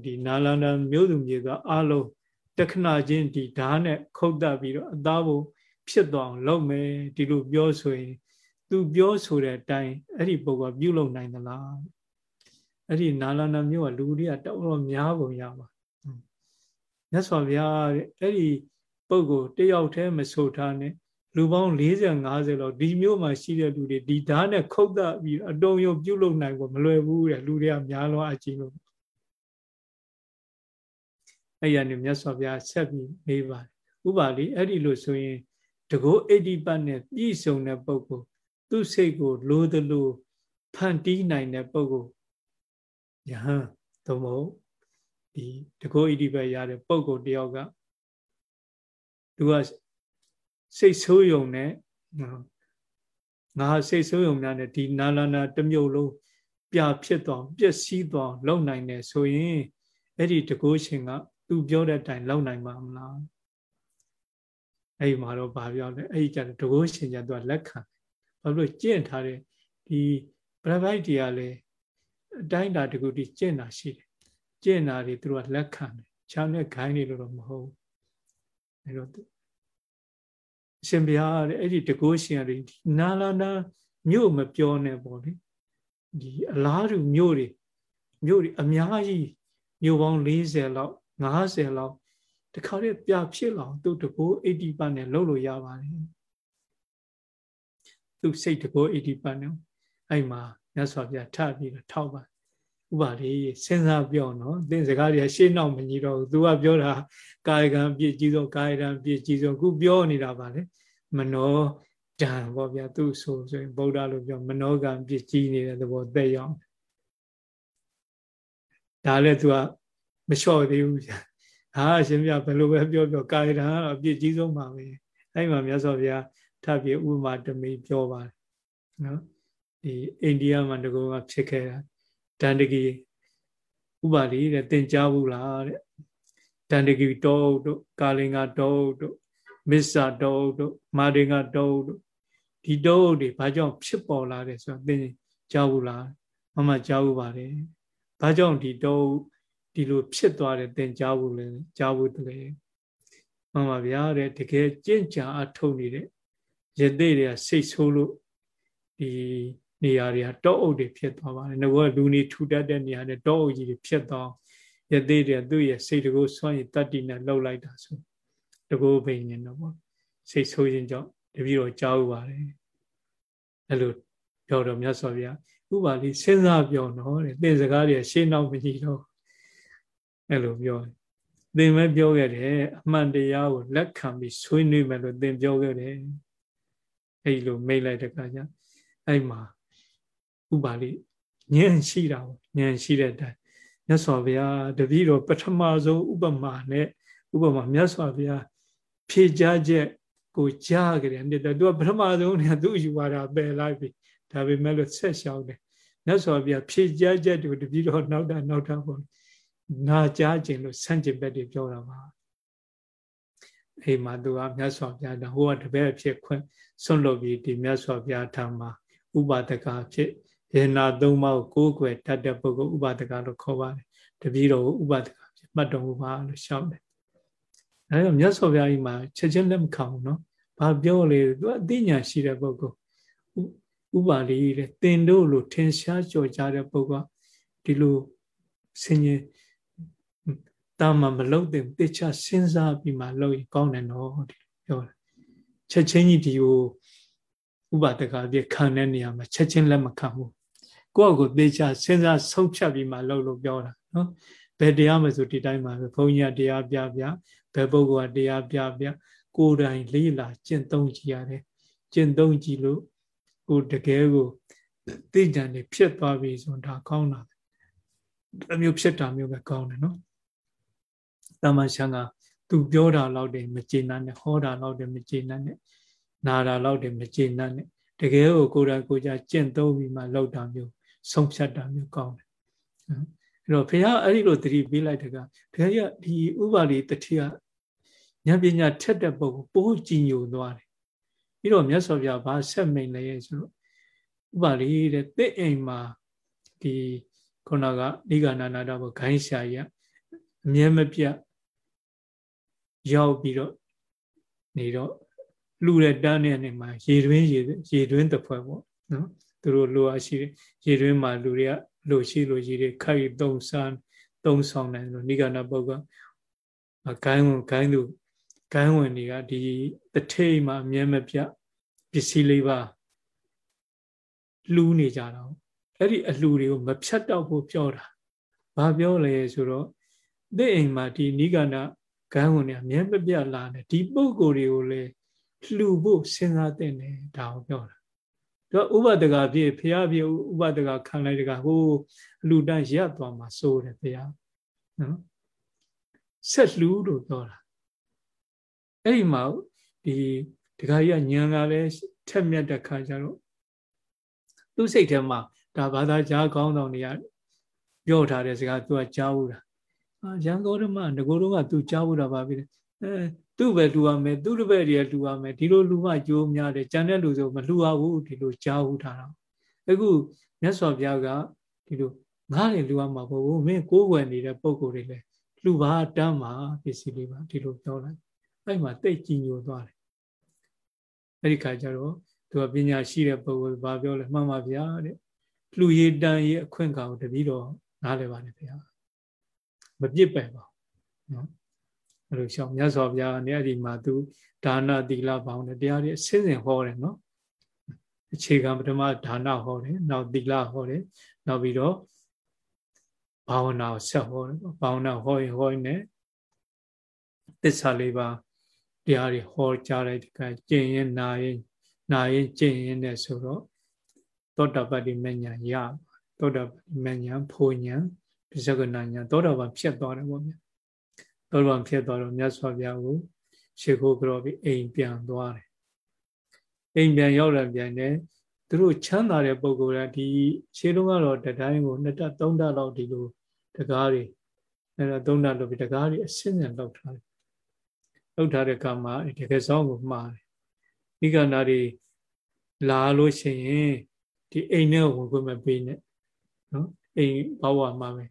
ဒီနာလန္ဒာမြို့သူမြေကအလုံးတခဏချင်းဒီဓာတ်နဲ့ခုတ်တက်ပြီးတော့အသားဖို့ဖြစ်သွားအောင်လုပ်မယ်ဒီလိုပြောဆိုရင် သူပြောဆိုတဲ့အတိုင်းအဲ့ဒီပုဂ္ဂိုလ်ပြုလုပ်နိုင်သလားအဲ့ဒီနာလန္ဒာမြို့ကလူတွေကတော်တော်များပုံရပါ မြတ်စွာဘုရားအဲ့ဒီပုဂ္ဂိုလ်တယောက်တည်းမဆိုထားနဲ့လူပေါင်း40 50လောက်ဒီမျိုးမှာရှိတဲ့လူတွေဒီဓာတ်နဲ့ခုတ်တပြီးအတုံယုံပြုတ်လုံနိုင်ကိုမလွယ်ဘူးတဲ့လူတွေကများလောအကြည့်လို့အဲ့ရနေမြတ်စွာဘုရားဆက်ပြီးမေးပါတယ်ဥပါလိအဲ့ဒီလိုဆိုရင်တကောအိဋ္ဌိပတ်နဲ့ပြည့်စုံတဲ့ပုဂ္ဂိုလ်သူ့စိတ်ကိုလိုသလိုဖန်တီးနိုင်တဲ့ပုဂ္ဂိုလ်ယဟန်သို့မဟုတ် ဒီတကောဣတိပဲရတဲ့ပုံကိုတယောက်ကသူကစိတ်ဆိုးယုံနဲ့ငါစိတ်ဆိုးယုံများနဲ့ဒီနာလနာတစ်မျိုးလုံးပြဖြစ်သွားပျက်စီးသွားလုံနိုင်တယ်ဆိုရင်အဲ့ဒီတကောရှင်ကသူပြောတဲ့အတိုင်းလုံနိုင်မှာမလားအဲ့ဒီမှာတော့ဗာပြောတယ်အဲ့ဒီကျတော့တကောရှင်ကျတော့လက်ခံဘာလို့ကျင့်ထားတဲ့ဒီပရပိုက်တရားလဲအတိုင်းတာတကူဒီကျင့်တာရှိတယ် ကျင့်တာတွေသူတို့ကလက်ခံတယ်ခြောက်နဲ့ခိုင်းနေလို့တော့မဟုတ်အဲတော့အရှင်ဘုရားတဲ့အဲ့ဒီတကုရှင်ရီနာလာနာမြို့မပြောနဲ့ပေါ့လေဒီအလားတူမြို့တွေမြို့တွေအများကြီးမြို့ပေါင်း40လောက်50လောက်တခါတည်းပြဖြစ်လောက်သူတကု80ပတ်နဲ့လှုပ်လို့ရပါတယ်သူစိတ်တကု80ပတ်နဲ့အဲ့မှာမြတ်စွာဘုရားထပြီးတော့ထောက်ပါ ဥပါလေစဉ်းစားပြောနော်သင်စကားတွေကရှေ့နောက်မညီတော့ဘူး तू ကပြောတာကာယကံပြည့်ကြီးဆုံးကာယကံပြည့်ကြီးဆုံးခုပြောနေတာပါလေမနောဓာန်ပေါ့ဗျာသူဆိုဆိုရင်ဗုဒ္ဓလို့ပြောမနောကံပြည့်ကြီးနေတဲ့သဘောသက်ရောက်ဒါလည်း तू ကမလျှော့သေးဘူးဗျာဟာရှင်ပြဘယ်လိုပဲပြောပြောကာယကံကတော့ပြည့်ကြီးဆုံးပါပဲအဲ့မှာမြတ်စွာဘုရားထပ်ပြီးဥပမာတမိပြောပါတယ်နော်ဒီအိန္ဒိယမှာတကူကဖြစ်ခဲ့တာ တန်တကီဥပါလိတဲ့သင်ကြားဘူးလားတဲ့တန်တကီတောတို့ကာလင်္ကာတောတို့မစ္ဆာတောတို့မာရင်္ဂတောတို့ဒီတောတွေဘာကြောင့်ဖြစ်ပေါ်လာတယ်ဆိုတော့သင်ကြားဘူးလားမမကြားဘူးပါတယ်ဘာကြောင့်ဒီတောဒီလိုဖြစ်သွားတယ်သင်ကြားဘူးလဲကြားဘူးတလေမမဗျာတဲ့တကယ်ကြင့်ကြာအထုတ်နေတဲ့ရသေးတွေကစိတ်ဆိုးလို့ဒီ နေရာတွေကတောအုပ်တွေဖြစ်သွားပါတယ်ငါကလူနေထူတတ်တဲ့နေရာတွေတောအုပ်ကြီးတွေဖြစ်သွားရသေးတယ်သူ့ရဲ့စိတ်တကူဆွမ်းရည်တတ္တိနဲ့လှုပ်လိုက်တာဆိုတကူဘိန်နေတော့ပေါ့စိတ်ဆိုးခြင်းကြောင့်တပည့်တော်ကြားဥပါတယ်အဲ့လိုပြောတော့မြတ်စွာဘုရားဥပါလိစဉ်းစားပြောတော့တဲ့သင်စကားတွေရှင်းတော့မကြည့်တော့အဲ့လိုပြောတယ်သင်ပဲပြောခဲ့တယ်အမှန်တရားကိုလက်ခံပြီးဆွေးနွေးမယ်လို့သင်ပြောခဲ့တယ်အဲ့လိုမိတ်လိုက်တဲ့အခါကျအဲ့မှာ ဥပါလိဉာဏ်ရှိတာပေါ့ဉာဏ်ရှိတဲ့အတိုင်းမြတ်စွာဘုရားတပည့်တော်ပထမဆုံးဥပမာနဲ့ဥပမာမြတ်စွာဘုရားဖြေကြားချက်ကိုကြားကြတယ်တဲ့သူကပထမဆုံးကသူ့ယူပါတာပယ်လိုက်ပြီဒါပေမဲ့လို့ဆက်ရှောင်းတယ်မြတ်စွာဘုရားဖြေကြားချက်ကိုတပည့်တော်နောက်တာနောက်တာပေါ့နာကြားခြင်းလို့ဆန့်ကျင်ဘက်တွေပြောတာပါအိမ်မှာသူကမြတ်စွာဘုရားဟိုကတပည့်ဖြစ်ခွင့်ဆွန့်လွတ်ပြီးဒီမြတ်စွာဘုရားထံမှာဥပါဒကဖြစ် ယေနာသုံးပါးကိုကိုးကွယ်တတ်တဲ့ပုဂ္ဂိုလ်ဥပါဒကလို့ခေါ်ပါတယ်တပည့်တော်ကိုဥပါဒကဖြစ်မှတ်တော်မူပါလို့ရှောက်တယ်အဲဒါမြတ်စွာဘုရားကြီးမှာချက်ချင်းလက်မခံဘူးနော်ဘာပြောလေသူအသိဉာဏ်ရှိတဲ့ပုဂ္ဂိုလ်ဥပါလိတဲ့တင်တို့လိုထင်ရှားကြော်ကြတဲ့ပုဂ္ဂိုလ်ဒီလိုဆင်ញင်တာမမလုံတဲ့တေချာစဉ်းစားပြီးမှလုပ်ရင်ကောင်းတယ်နော်ဒီပြောတယ်ချက်ချင်းကြီးဒီကိုဥပဒကပြခံတဲ့နေရာမှာချက်ချင်းလက်မခံဘူး ကိုယ့်အကိုသေချာစဉ်းစားဆုံးဖြတ်ပြီးမှလုပ်လို့ပြောတာနော်ဘယ်တရားမဆိုဒီတိုင်းမှာပဲဘုန်းကြီးကတရားပြပြဘယ်ပုဂ္ဂိုလ်ကတရားပြပြကိုယ်တိုင်လေးလာကျင့်သုံးကြည့်ရတယ်ကျင့်သုံးကြည့်လို့ကိုတကယ်ကိုသိကြံနေဖြစ်သွားပြီဆိုတာကောင်းတာအမျိုးဖြစ်တာမျိုးပဲကောင်းတယ်နော်တမန်ရှန်ကသူပြောတာလောက်တယ်မကျေနပ်နဲ့ဟောတာလောက်တယ်မကျေနပ်နဲ့နာတာလောက်တယ်မကျေနပ်နဲ့တကယ်ကိုကိုယ်တိုင်ကိုယ်ကြကျင့်သုံးပြီးမှလောက်တာမျိုး ဆုံးဖြတ်တာမျိုးကောင်းတယ်အဲ့တော့ဘုရားအဲ့ဒီလိုတတိပေးလိုက်တဲ့ကဘုရားကြီးဒီဥပါလိတတိယဉာဏ်ပညာထက်တဲ့ပုံကိုပိုးကြည်ညိုသွားတယ်ပြီးတော့မြတ်စွာဘုရားဗာဆက်မိန်လဲဆိုတော့ဥပါလိတဲ့တဲ့အိမ်မှာဒီခုနကနိဂန္ဓနာတာဘဂိုင်းရှာကြီးအမြဲမပြတ်ရောက်ပြီးတော့နေတော့လူတဲ့တန်းတဲ့နေမှာရေတွင်းရေရေတွင်းတစ်ဖွဲ့ပေါ့နော် သူတို့လိုအပ်ရှိတယ်ရေတွင်းမှာလူတွေကလိုရှိလိုရှိတယ်ခိုက်သုံးဆန်းသုံးဆောင်တယ်လို့နိဂန္ဓပုဂ္ဂိုလ်ဂိုင်းဝင်ဂိုင်းသူဂိုင်းဝင်တွေကဒီတထိတ်မှာအမြဲမပြတ်ပစ္စည်းလေးပါလှူးနေကြတာအဲ့ဒီအလှူတွေကိုမဖြတ်တော့ဖို့ပြောတာဘာပြောလဲဆိုတော့တဲ့အိမ်မှာဒီနိဂန္ဓဂန်းဝင်တွေအမြဲမပြတ်လာတယ်ဒီပုံကိုယ်တွေကိုလည်းလှူဖို့စဉ်းစားတဲ့နေဒါကိုပြောတာ တော့ဥပဒကဖြစ်ဖះဖြစ်ဥပဒကခံလိုက်တကဟိုလှူတန်းရပ်သွားမှာစိုးတယ်ဖះနော်ဆက်လှူလို့ပြောတာအဲ့ဒီမှာဒီဒကာကြီးကညံလာလဲထက်မြက်တဲ့ခါကျတော့သူ့စိတ်ထဲမှာဒါဘာသာကြားကောင်းတော်နေရပြောထားတဲ့စကားသူကကြားဘူးတာအာရန်ကုန်ဓမ္မငကိုတော့ကသူကြားဘူးတာပါပြီအဲ သူ့ပဲလူရမယ်သူ့တပည့်တွေလူရမယ်ဒီလိုလူမှကြိုးများတယ်ကြံတဲ့လူဆိုမလူရဘူးဒီလိုကြားဘူးတာတော့အခုမြတ်စွာဘုရားကဒီလိုငါးတယ်လူရမှာပေါ့ဘူးမင်းကိုးွယ်နေတဲ့ပုံကိုယ်တွေလည်းလူပါတမ်းမှာပစ္စည်းလေးပါဒီလိုပြောလိုက်အဲ့မှာတိတ်ကြည်ညိုသွားတယ်အဲ့ဒီခါကျတော့သူကပညာရှိတဲ့ပုဂ္ဂိုလ်ဘာပြောလဲမှန်ပါဗျာတဲ့လူရည်တန်ရဲ့အခွင့်ကောင်တပည့်တော်နားလည်ပါတယ်ဗျာမပြစ်ပယ်ပါနော် အဲ့လိုရှောင်းမြတ်စွာဘုရားနဲ့အဲ့ဒီမှာသူဒါနသီလပေါင်းတဲ့တရားတွေအစဉ်စဉ်ဟောတယ်နော်အခြေခံပထမဒါနဟောတယ်နောက်သီလဟောတယ်နောက်ပြီးတော့ဘာဝနာကိုဆက်ဟောတယ်ဘာဝနာဟောရင်ဟောရင်လည်းသစ္စာလေးပါတရားတွေဟောကြားလိုက်တဲ့အခါကျင့်ရင်နာရင်နာရင်ကျင့်ရင်နဲ့ဆိုတော့သောတာပတ္တိမဉ္ဇဉ်ရသောတာပတ္တိမဉ္ဇဉ်ဖိုလ်ဉဏ်ပစ္စကနာဉဏ်သောတာပန်ဖြစ်သွားတယ်ပေါ့ဗျာ သောတာပန်ဖြစ်သွားတော့မြတ်စွာဘုရားကိုရှေခိုးကြောပြီးအိမ်ပြန်သွားတယ်အိမ်ပြန်ရောက်လာပြန်တယ်သူတို့ချမ်းသာတဲ့ပုံကိုယ်ကဒီရှေးတုန်းကတော့တတိုင်းကိုနှစ်တက်သုံးတက်လောက်ဒီလိုတကားတွေအဲတော့သုံးတက်လို့ပြီးတကားတွေအစင်းစင်လောက်ထားတယ်လောက်ထားတဲ့ကမှာတကယ်ဆောင်ကိုမှားတယ်ဒီကန္နာတွေလာလို့ရှိရင်ဒီအိမ်နဲ့ဝင်ခွင့်မပေးနဲ့နော်အိမ်ဘဝမှာပဲ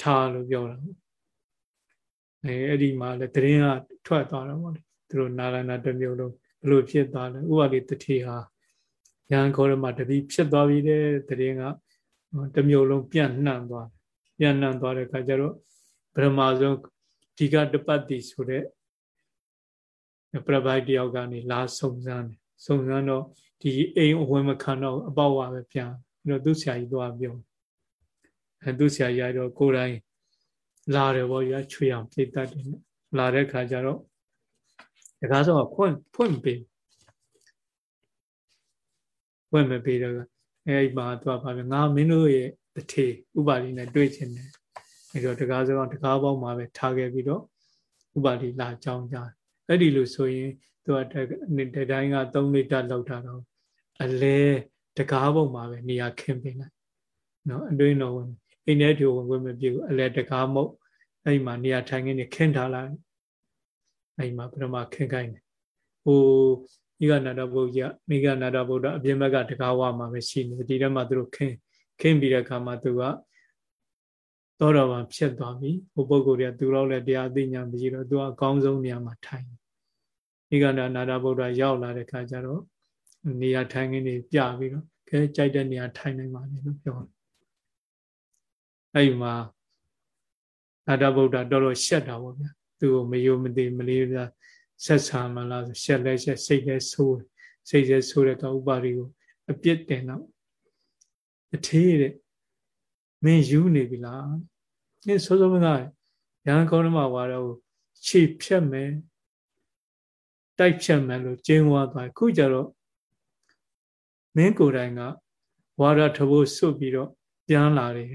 ထားလို့ပြောတာ အဲအဲ့ဒီမှာလည်းတရင်ကထွက်သွားတော့ဗောလေသူတို့နာရဏတစ်မျိုးလုံးဘလို့ဖြစ်သွားလဲဥပဒေတတိဟာရန်ခေါ်ရမှာတတိဖြစ်သွားပြီတဲ့တရင်ကတစ်မျိုးလုံးပြန့်နှံ့သွားပြန့်နှံ့သွားတဲ့အခါကျတော့ပရမဇုံဒီကတပတ်တိဆိုတဲ့ပြပိုက်တယောက်ကနေလာစုံစမ်းတယ်စုံစမ်းတော့ဒီအိမ်အဝင်မခံတော့အပေါ့ဝါပဲပြန်ပြီးတော့သူ့ဆရာကြီးသွားပြောအဲသူ့ဆရာကြီးကတော့ကိုယ်တိုင် လာတယ်ဗောရချွေအောင်ပြတ်တတ်တယ်လာတဲ့ခါကျတော့တကားဆုံးဖွင့်ဖွင့်ပေးဖွင့်မပေးတော့အဲဒီမှာသူကပါပဲငါမင်းတို့ရဲ့တထေဥပါလိနဲ့တွေ့ချင်တယ်အဲတော့တကားဆုံးတကားပေါင်းမှာပဲထားခဲ့ပြီးတော့ဥပါလိလာကြောင်းကြအဲ့ဒီလိုဆိုရင်သူကတတိုင်းက3လိတ္တလောက်တာတော့အလဲတကားပုံမှာပဲနေရာခင်းပေးလိုက်နော်အတွင်းတော်ဝင် အိမ်ထဲထိုဝင်ခွင့်မပြုအလဲတကားမုတ်အဲ့ဒီမှာနေရာထိုင်ခင်းနေခင်းထားလိုက်အဲ့ဒီမှာပထမခင်းခိုင်းတယ်ဟိုဤကနာတဗုဒ္ဓမိကနာတဗုဒ္ဓအပြင်ဘက်ကတကားဝမှာပဲရှိနေဒီထဲမှာသူတို့ခင်းခင်းပြီးတဲ့အခါမှာသူကသောတော်ဘာဖြစ်သွားပြီဟိုပုဂ္ဂိုလ်တွေကသူတော့လည်းတရားသိညာမရှိတော့သူကအကောင်းဆုံးနေရာမှာထိုင်ဤကနာနာတဗုဒ္ဓရောက်လာတဲ့ခါကျတော့နေရာထိုင်ခင်းတွေပြပြီးတော့ခဲကြိုက်တဲ့နေရာထိုင်နိုင်ပါလေလို့ပြောတယ် အဲ့ဒီမှာနာတဗုဒ္ဓတော်တော်ရှက်တာပေါ့ဗျာသူ့ကိုမယုံမသိမလေးပြဆက်ဆံမလားဆိုရှက်လဲရှက်စိတ်လဲဆိုးစိတ်လဲဆိုးတဲ့တော့ဥပါရိကိုအပြစ်တင်တော့အထေးတဲ့မင်းယူနေပြီလားဒီစောစောကရဟန်းကောင်းဓမ္မဝါတော့ခြေဖြတ်မယ်တိုက်ဖြတ်မယ်လို့ကျင်းဝါသွားခုကြတော့မင်းကိုယ်တိုင်ကဝါရထဖို့စွတ်ပြီးတော့ပြန်လာတယ်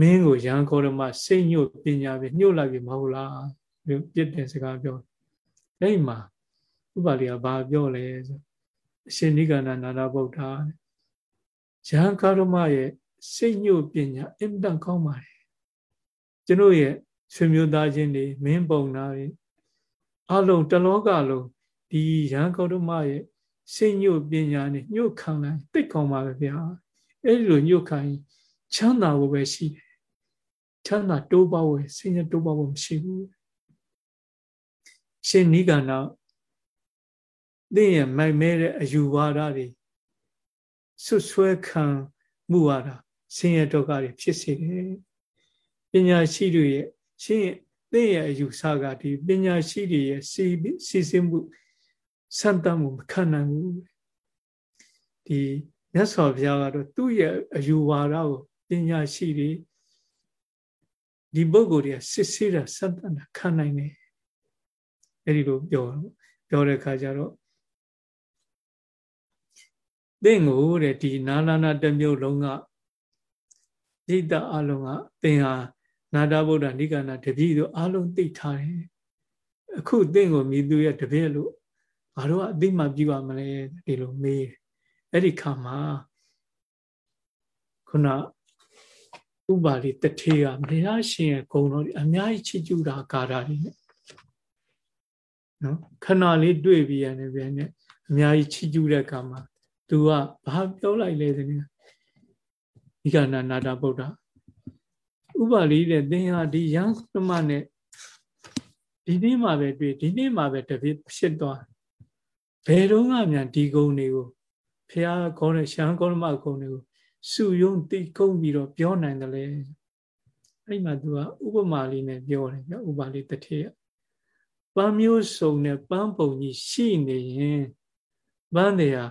မင်းကိုရန်ကောရမစိတ်ညှို့ပညာပဲညှို့လိုက်ပြီမဟုတ်လားပြစ်တဲ့စကားပြောအဲ့ဒီမှာဥပါလိကဘာပြောလဲဆိုအရှင်နိဂန္ဓနာနာဗုဒ္ဓရဟန်းကာရမရဲ့စိတ်ညို့ပညာအင်တန်ကောင်းပါတယ်ကျွန်တော်ရဲ့ဆွေမျိုးသားချင်းတွေမင်းပုံနာတွေအလုံးတလောကလုံးဒီရဟန်းကာရမရဲ့စိတ်ညို့ပညာနဲ့ညို့ခံလိုက်တိတ်ကောင်းပါပဲဗျာအဲ့ဒီလိုညို့ခံချမ်းသာဖို့ပဲရှိတယ် ချမ်းသာတိုးပါဖို့စိတ်ညတိုးပါဖို့မရှိဘူးရှင်နိဂန္ဓသင်ရဲ့မိုက်မဲတဲ့အယူဝါဒတွေဆွဆွဲခံမှုဝါဒဆင်းရဲဒုက္ခတွေဖြစ်စေတယ်ပညာရှိတွေရဲ့ရှင်သင်ရဲ့အယူဆကဒီပညာရှိတွေရဲ့စီစီစဉ်မှုစံတမှုမခံနိုင်ဘူးဒီမြတ်စွာဘုရားကတော့သူ့ရဲ့အယူဝါဒကိုပညာရှိတွေ ဒီပုဂ္ဂိုလ်တွေကစစ်ဆေးတာစံတနာခံနိုင်တယ်အဲ့ဒီလိုပြောပြောတဲ့အခါကျတော့သင်ကိုတဲ့ဒီနာလာနာတစ်မျိုးလုံးကဣဒ္ဓအလုံးကသင်ဟာနာတာဗုဒ္ဓနိကနာတပည့်တို့အလုံးသိထားတယ်အခုသင်ကိုမြည်သူရဲ့တပည့်လို့ငါတို့ကအသိမှပြုရမလဲဒီလိုမေးတယ်အဲ့ဒီခါမှာခုန ဥပါလိတထေကဘုရားရှင်ရဲ့ဂုဏ်တော်အများကြီးချီးကျူးတာကာတာတွေနဲ့နော်ခဏလေးတွေ့ပြီးရတယ်ဗျာနဲ့အများကြီးချီးကျူးတဲ့အခါမှာသူကဘာပြောလိုက်လဲတဲ့ဒီကနာနာတာဗုဒ္ဓဥပါလိတဲ့သင်ဟာဒီယံသမနဲ့ဒီနေ့မှပဲတွေ့ဒီနေ့မှပဲတပြည့်ဖြစ်သွားဘယ်တော့မှမြန်ဒီကုံတွေကိုဖះခေါ်တဲ့ရှမ်းကောရမကုံတွေကို စုယုံတိကုံပြီးတော့ပြောနိုင်တယ်လေအဲ့မှာသူကဥပမာလေးနဲ့ပြောတယ်ဗျဥပါလိတထေရပန်းမျိုးစုံနဲ့ပန်းပုံကြီးရှိနေရင်ပန်းတွေဟာ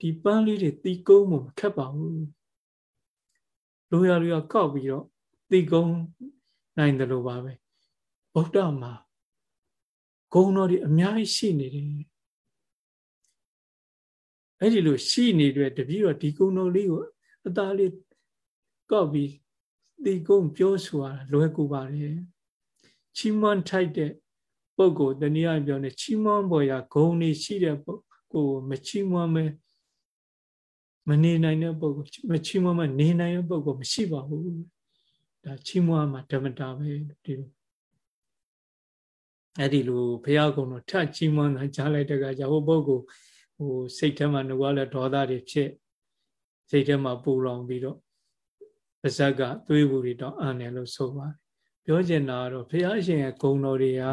ဒီပန်းလေးတွေတီကုန်းမှုမခက်ပါဘူးလိုရတွေကကောက်ပြီးတော့တီကုန်းနိုင်တယ်လို့ပါပဲဗုဒ္ဓမှာဂုံတော်တွေအများကြီးရှိနေတယ်အဲ့ဒီလိုရှိနေတဲ့တပည့်တော်ဒီဂုံတော်လေးကို အသားလေးကောက်ပြီးတီကုန်းပြောဆိုရလွယ်ကူပါတယ်ချီးမွမ်းထိုက်တဲ့ပုဂ္ဂိုလ်တနည်းအားပြောနေချီးမွမ်းပေါ်ရာဂုံတွေရှိတဲ့ပုဂ္ဂိုလ်မချီးမွမ်းမဲမနေနိုင်တဲ့ပုဂ္ဂိုလ်မချီးမွမ်းမနေနိုင်တဲ့ပုဂ္ဂိုလ်မရှိပါဘူးဒါချီးမွမ်းမှာဓမ္မတာပဲဒီလိုအဲ့ဒီလိုဘုရားကုံတော်ထချီးမွမ်းတာကြားလိုက်တဲ့ကကြောင့်ဟိုပုဂ္ဂိုလ်ဟိုစိတ်ထဲမှာငွားလဲဒေါသတွေဖြစ် စိတ်ထဲမှာပူလောင်ပြီးတော့ပါဇက်ကသွေးဘူးတွေတော့အန်တယ်လို့ဆိုပါတယ်ပြောချင်တာကတော့ဘုရားရှင်ရဲ့ဂုဏ်တော်တွေက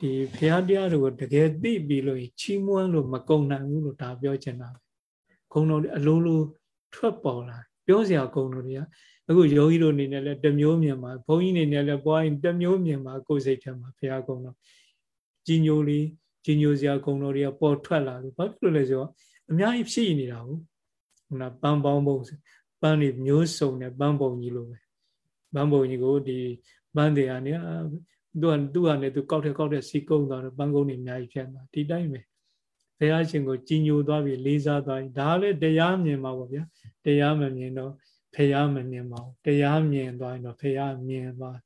ဒီဘုရားတရားတွေကိုတကယ်သိပြီးလို့ချီးမွမ်းလို့မကုံနိုင်ဘူးလို့ဒါပြောချင်တာပဲဂုံတော်အလိုလိုထွက်ပေါ်လာပြောစရာဂုံတော်တွေကအခုယောဂီတို့အနေနဲ့လည်းတမျိုးမြင်ပါဘုန်းကြီးအနေနဲ့လည်းပွားရင်တမျိုးမြင်ပါကိုယ်စိတ်ထဲမှာဘုရားဂုံတော်ကြီးညိုလေးကြီးညိုစရာဂုံတော်တွေကပေါ်ထွက်လာလို့ဘာဖြစ်လို့လဲဆိုတော့အများကြီးဖြစ်နေတာဟုတ် ခုနပန်းပေါင်းပုံပန်းတွေမျိုးစုံနဲ့ပန်းပုံကြီးလိုပဲပန်းပုံကြီးကိုဒီပန်းတွေကနေသူကသူ့ဟာနဲ့သူကောက်တဲ့ကောက်တဲ့စီကုန်းသွားတော့ပန်းကုန်းတွေအများကြီးဖြစ်သွားဒီတိုင်းပဲဘုရားရှင်ကိုကြည်ညိုသွားပြီးလေးစားသွားရင်ဒါလည်းတရားမြင်မှာပေါ့ဗျာတရားမမြင်တော့ဘုရားမမြင်ပါဘူးတရားမြင်သွားရင်တော့ဘုရားမြင်သွား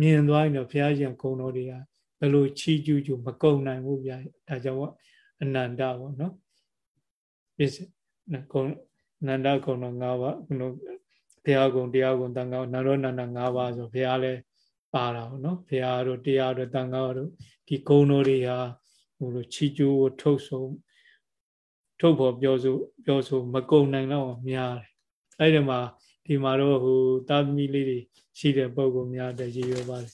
မြင်သွားရင်တော့ဘုရားရှင်ဂုဏ်တော်တွေကဘယ်လိုချီးကျူးကျူးမကုံနိုင်ဘူးဗျာဒါကြောင့်အနန္တပေါ့နော်ပြည့် ကုံနန္ဒကုံတော်၅ပါးခုနဘုရားကုံတရားကုံတန်ခါနရောနန္ဒ၅ပါးဆိုဘုရားလည်းပါတာပေါ့နော်ဘုရားတို့တရားတို့တန်ခါတို့ဒီဂုဏ်တော်တွေဟာဟိုလိုချီကျိုးကိုထုတ်ဆုံးထုတ်ဖို့ပြောဆိုပြောဆိုမကုံနိုင်တော့များတယ်အဲ့ဒီမှာဒီမှာတော့ဟိုသာသမီလေးတွေရှိတဲ့ပုံကများတယ်ရည်ရွယ်ပါတယ်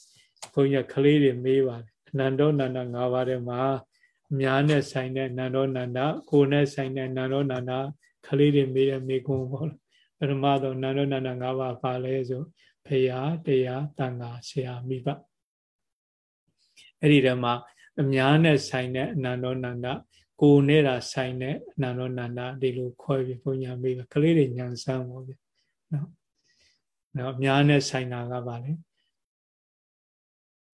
ဘုန်းကြီးကလေးတွေမေးပါတယ်အနန္တောနန္ဒ၅ပါးထဲမှာအများနဲ့ဆိုင်တဲ့နန္တောနန္ဒကိုယ်နဲ့ဆိုင်တဲ့နန္တောနန္ဒ ကလေးတွေမေးတဲ့မေကုံပေါ့ပထမတော့နန္တောနန္ဒ၅ပါးပါလဲဆိုဖရာတရားတန်ခါဆရာမိဘအဲ့ဒီထဲမှာအများနဲ့ဆိုင်တဲ့အနန္တောနန္ဒကိုယ်နဲ့တာဆိုင်တဲ့အနန္တောနန္ဒဒီလိုခွဲပြီးဘုံညာမေးကလေးတွေညံစမ်းပေါ့ဗျနော်နော်အများနဲ့ဆိုင်တာကပါလေ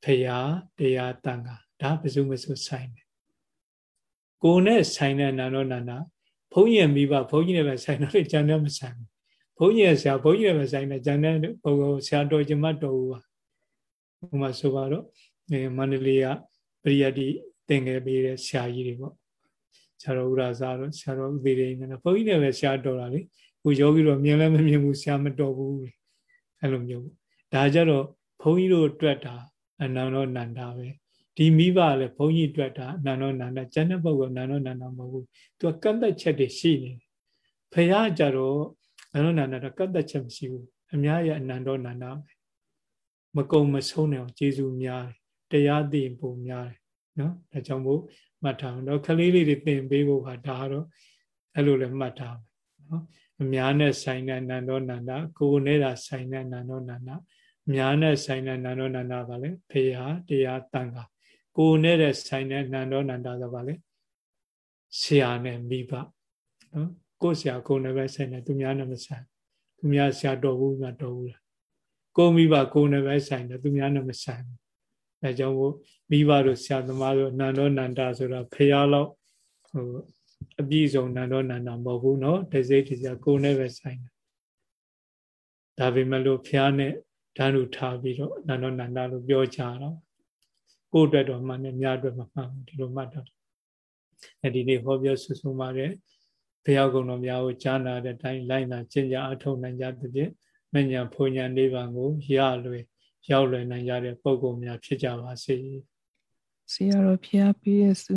ဖရာတရားတန်ခါဒါဘယ်သူမှမဆိုဆိုင်တယ်ကိုယ်နဲ့ဆိုင်တဲ့အနန္တောနန္ဒဘုန်း ကြီးမိဘဘုန်းကြီးနဲ့ပဲဆိုင်တော့ကျန်တဲ့မဆိုင်ဘူးဘုန်းကြီးရဲ့ဆရာဘုန်းကြီးနဲ့ပဲဆိုင်တယ်ကျန်တဲ့ဘုံဆရာတော်ကျမတော်ဘူးပါဥပမာဆိုပါတော့မန္တလေးကပရိယတ်တိသင်ခဲ့ပေးတဲ့ဆရာကြီးတွေပေါ့ဆရာတော်ဥရဇာတို့ဆရာတော်ဥပေရိနေဘုန်းကြီးတွေပဲဆရာတော်တာလေဥကိုယောဂီတော့မြင်လည်းမမြင်ဘူးဆရာမတော်ဘူးအဲ့လိုမျိုးဒါကြတော့ဘုန်းကြီးတို့တွေ့တာအနန္တောနန္ဒာပဲ ဒီမိဘလည်းဘုန်းကြီးတွေ့တာအနန္တောနန္ဒာကျန်တဲ့ပုဂ္ဂိုလ်အနန္တောနန္ဒာမဟုတ်ဘူးသူကကန့်သက်ချက်တွေရှိနေတယ်ဖရာကြတော့အနန္တောနန္ဒာကန့်သက်ချက်မရှိဘူးအများရဲ့အနန္တောနန္ဒာပဲမကုံမဆုံးနိုင်အောင်ကျေစုများတယ်တရားသိရင်ပုံများတယ်နော်ဒါကြောင့်မို့မှတ်ထားအောင်တော့ခလေးလေးတွေသင်ပေးဖို့ဟာဒါတော့အဲ့လိုလည်းမှတ်ထားနော်အများနဲ့ဆိုင်တဲ့နန္ဒောနန္ဒကိုယ်နဲ့တာဆိုင်တဲ့နန္ဒောနန္ဒအများနဲ့ဆိုင်တဲ့နန္ဒောနန္ဒပါလေဖေဟာတရားတန်ခါ ကိုနဲ့တဲ့ဆိုင်တဲ့နန္ဒောနန္ဒဆိုပါလေဆရာနဲ့မိဘနော်ကိုဆရာကိုနဲ့ပဲဆိုင်တယ်သူများနဲ့မဆိုင်သူများဆရာတော်ဘူးများတော်ဘူးလားကိုမိဘကိုနဲ့ပဲဆိုင်တယ်သူများနဲ့မဆိုင်အဲကြောင့်မို့မိဘတို့ဆရာသမားတို့နန္ဒောနန္ဒဆိုတာဖရာလောက်ဟိုအပြည့်စုံနန္ဒောနန္ဒမဟုတ်ဘူးနော်တစိတစရာကိုနဲ့ပဲဆိုင်တယ်ဒါပေမဲ့လို့ဖရာနဲ့ဓာတ်လူထားပြီးတော့နန္ဒောနန္ဒလို့ပြောကြတော့ ကိုယ်အတွက်တော့မှန်တယ်များအတွက်မမှန်ဘူးဒီလိုမှတ်တော့အဲဒီနေ့ဟောပြောဆွဆုံးပါတယ်ဘုရားကုံတော်များကိုကြားနာတဲ့အတိုင်းလိုက်နာကျင့်ကြအထောက်နိုင်ကြသဖြင့်မညာဖုန်ညာနိဗ္ဗာန်ကိုရလွယ်ရောက်လွယ်နိုင်ကြတဲ့ပုံကုန်များဖြစ်ကြပါစေဆရာတော်ဖျားပြည့်စု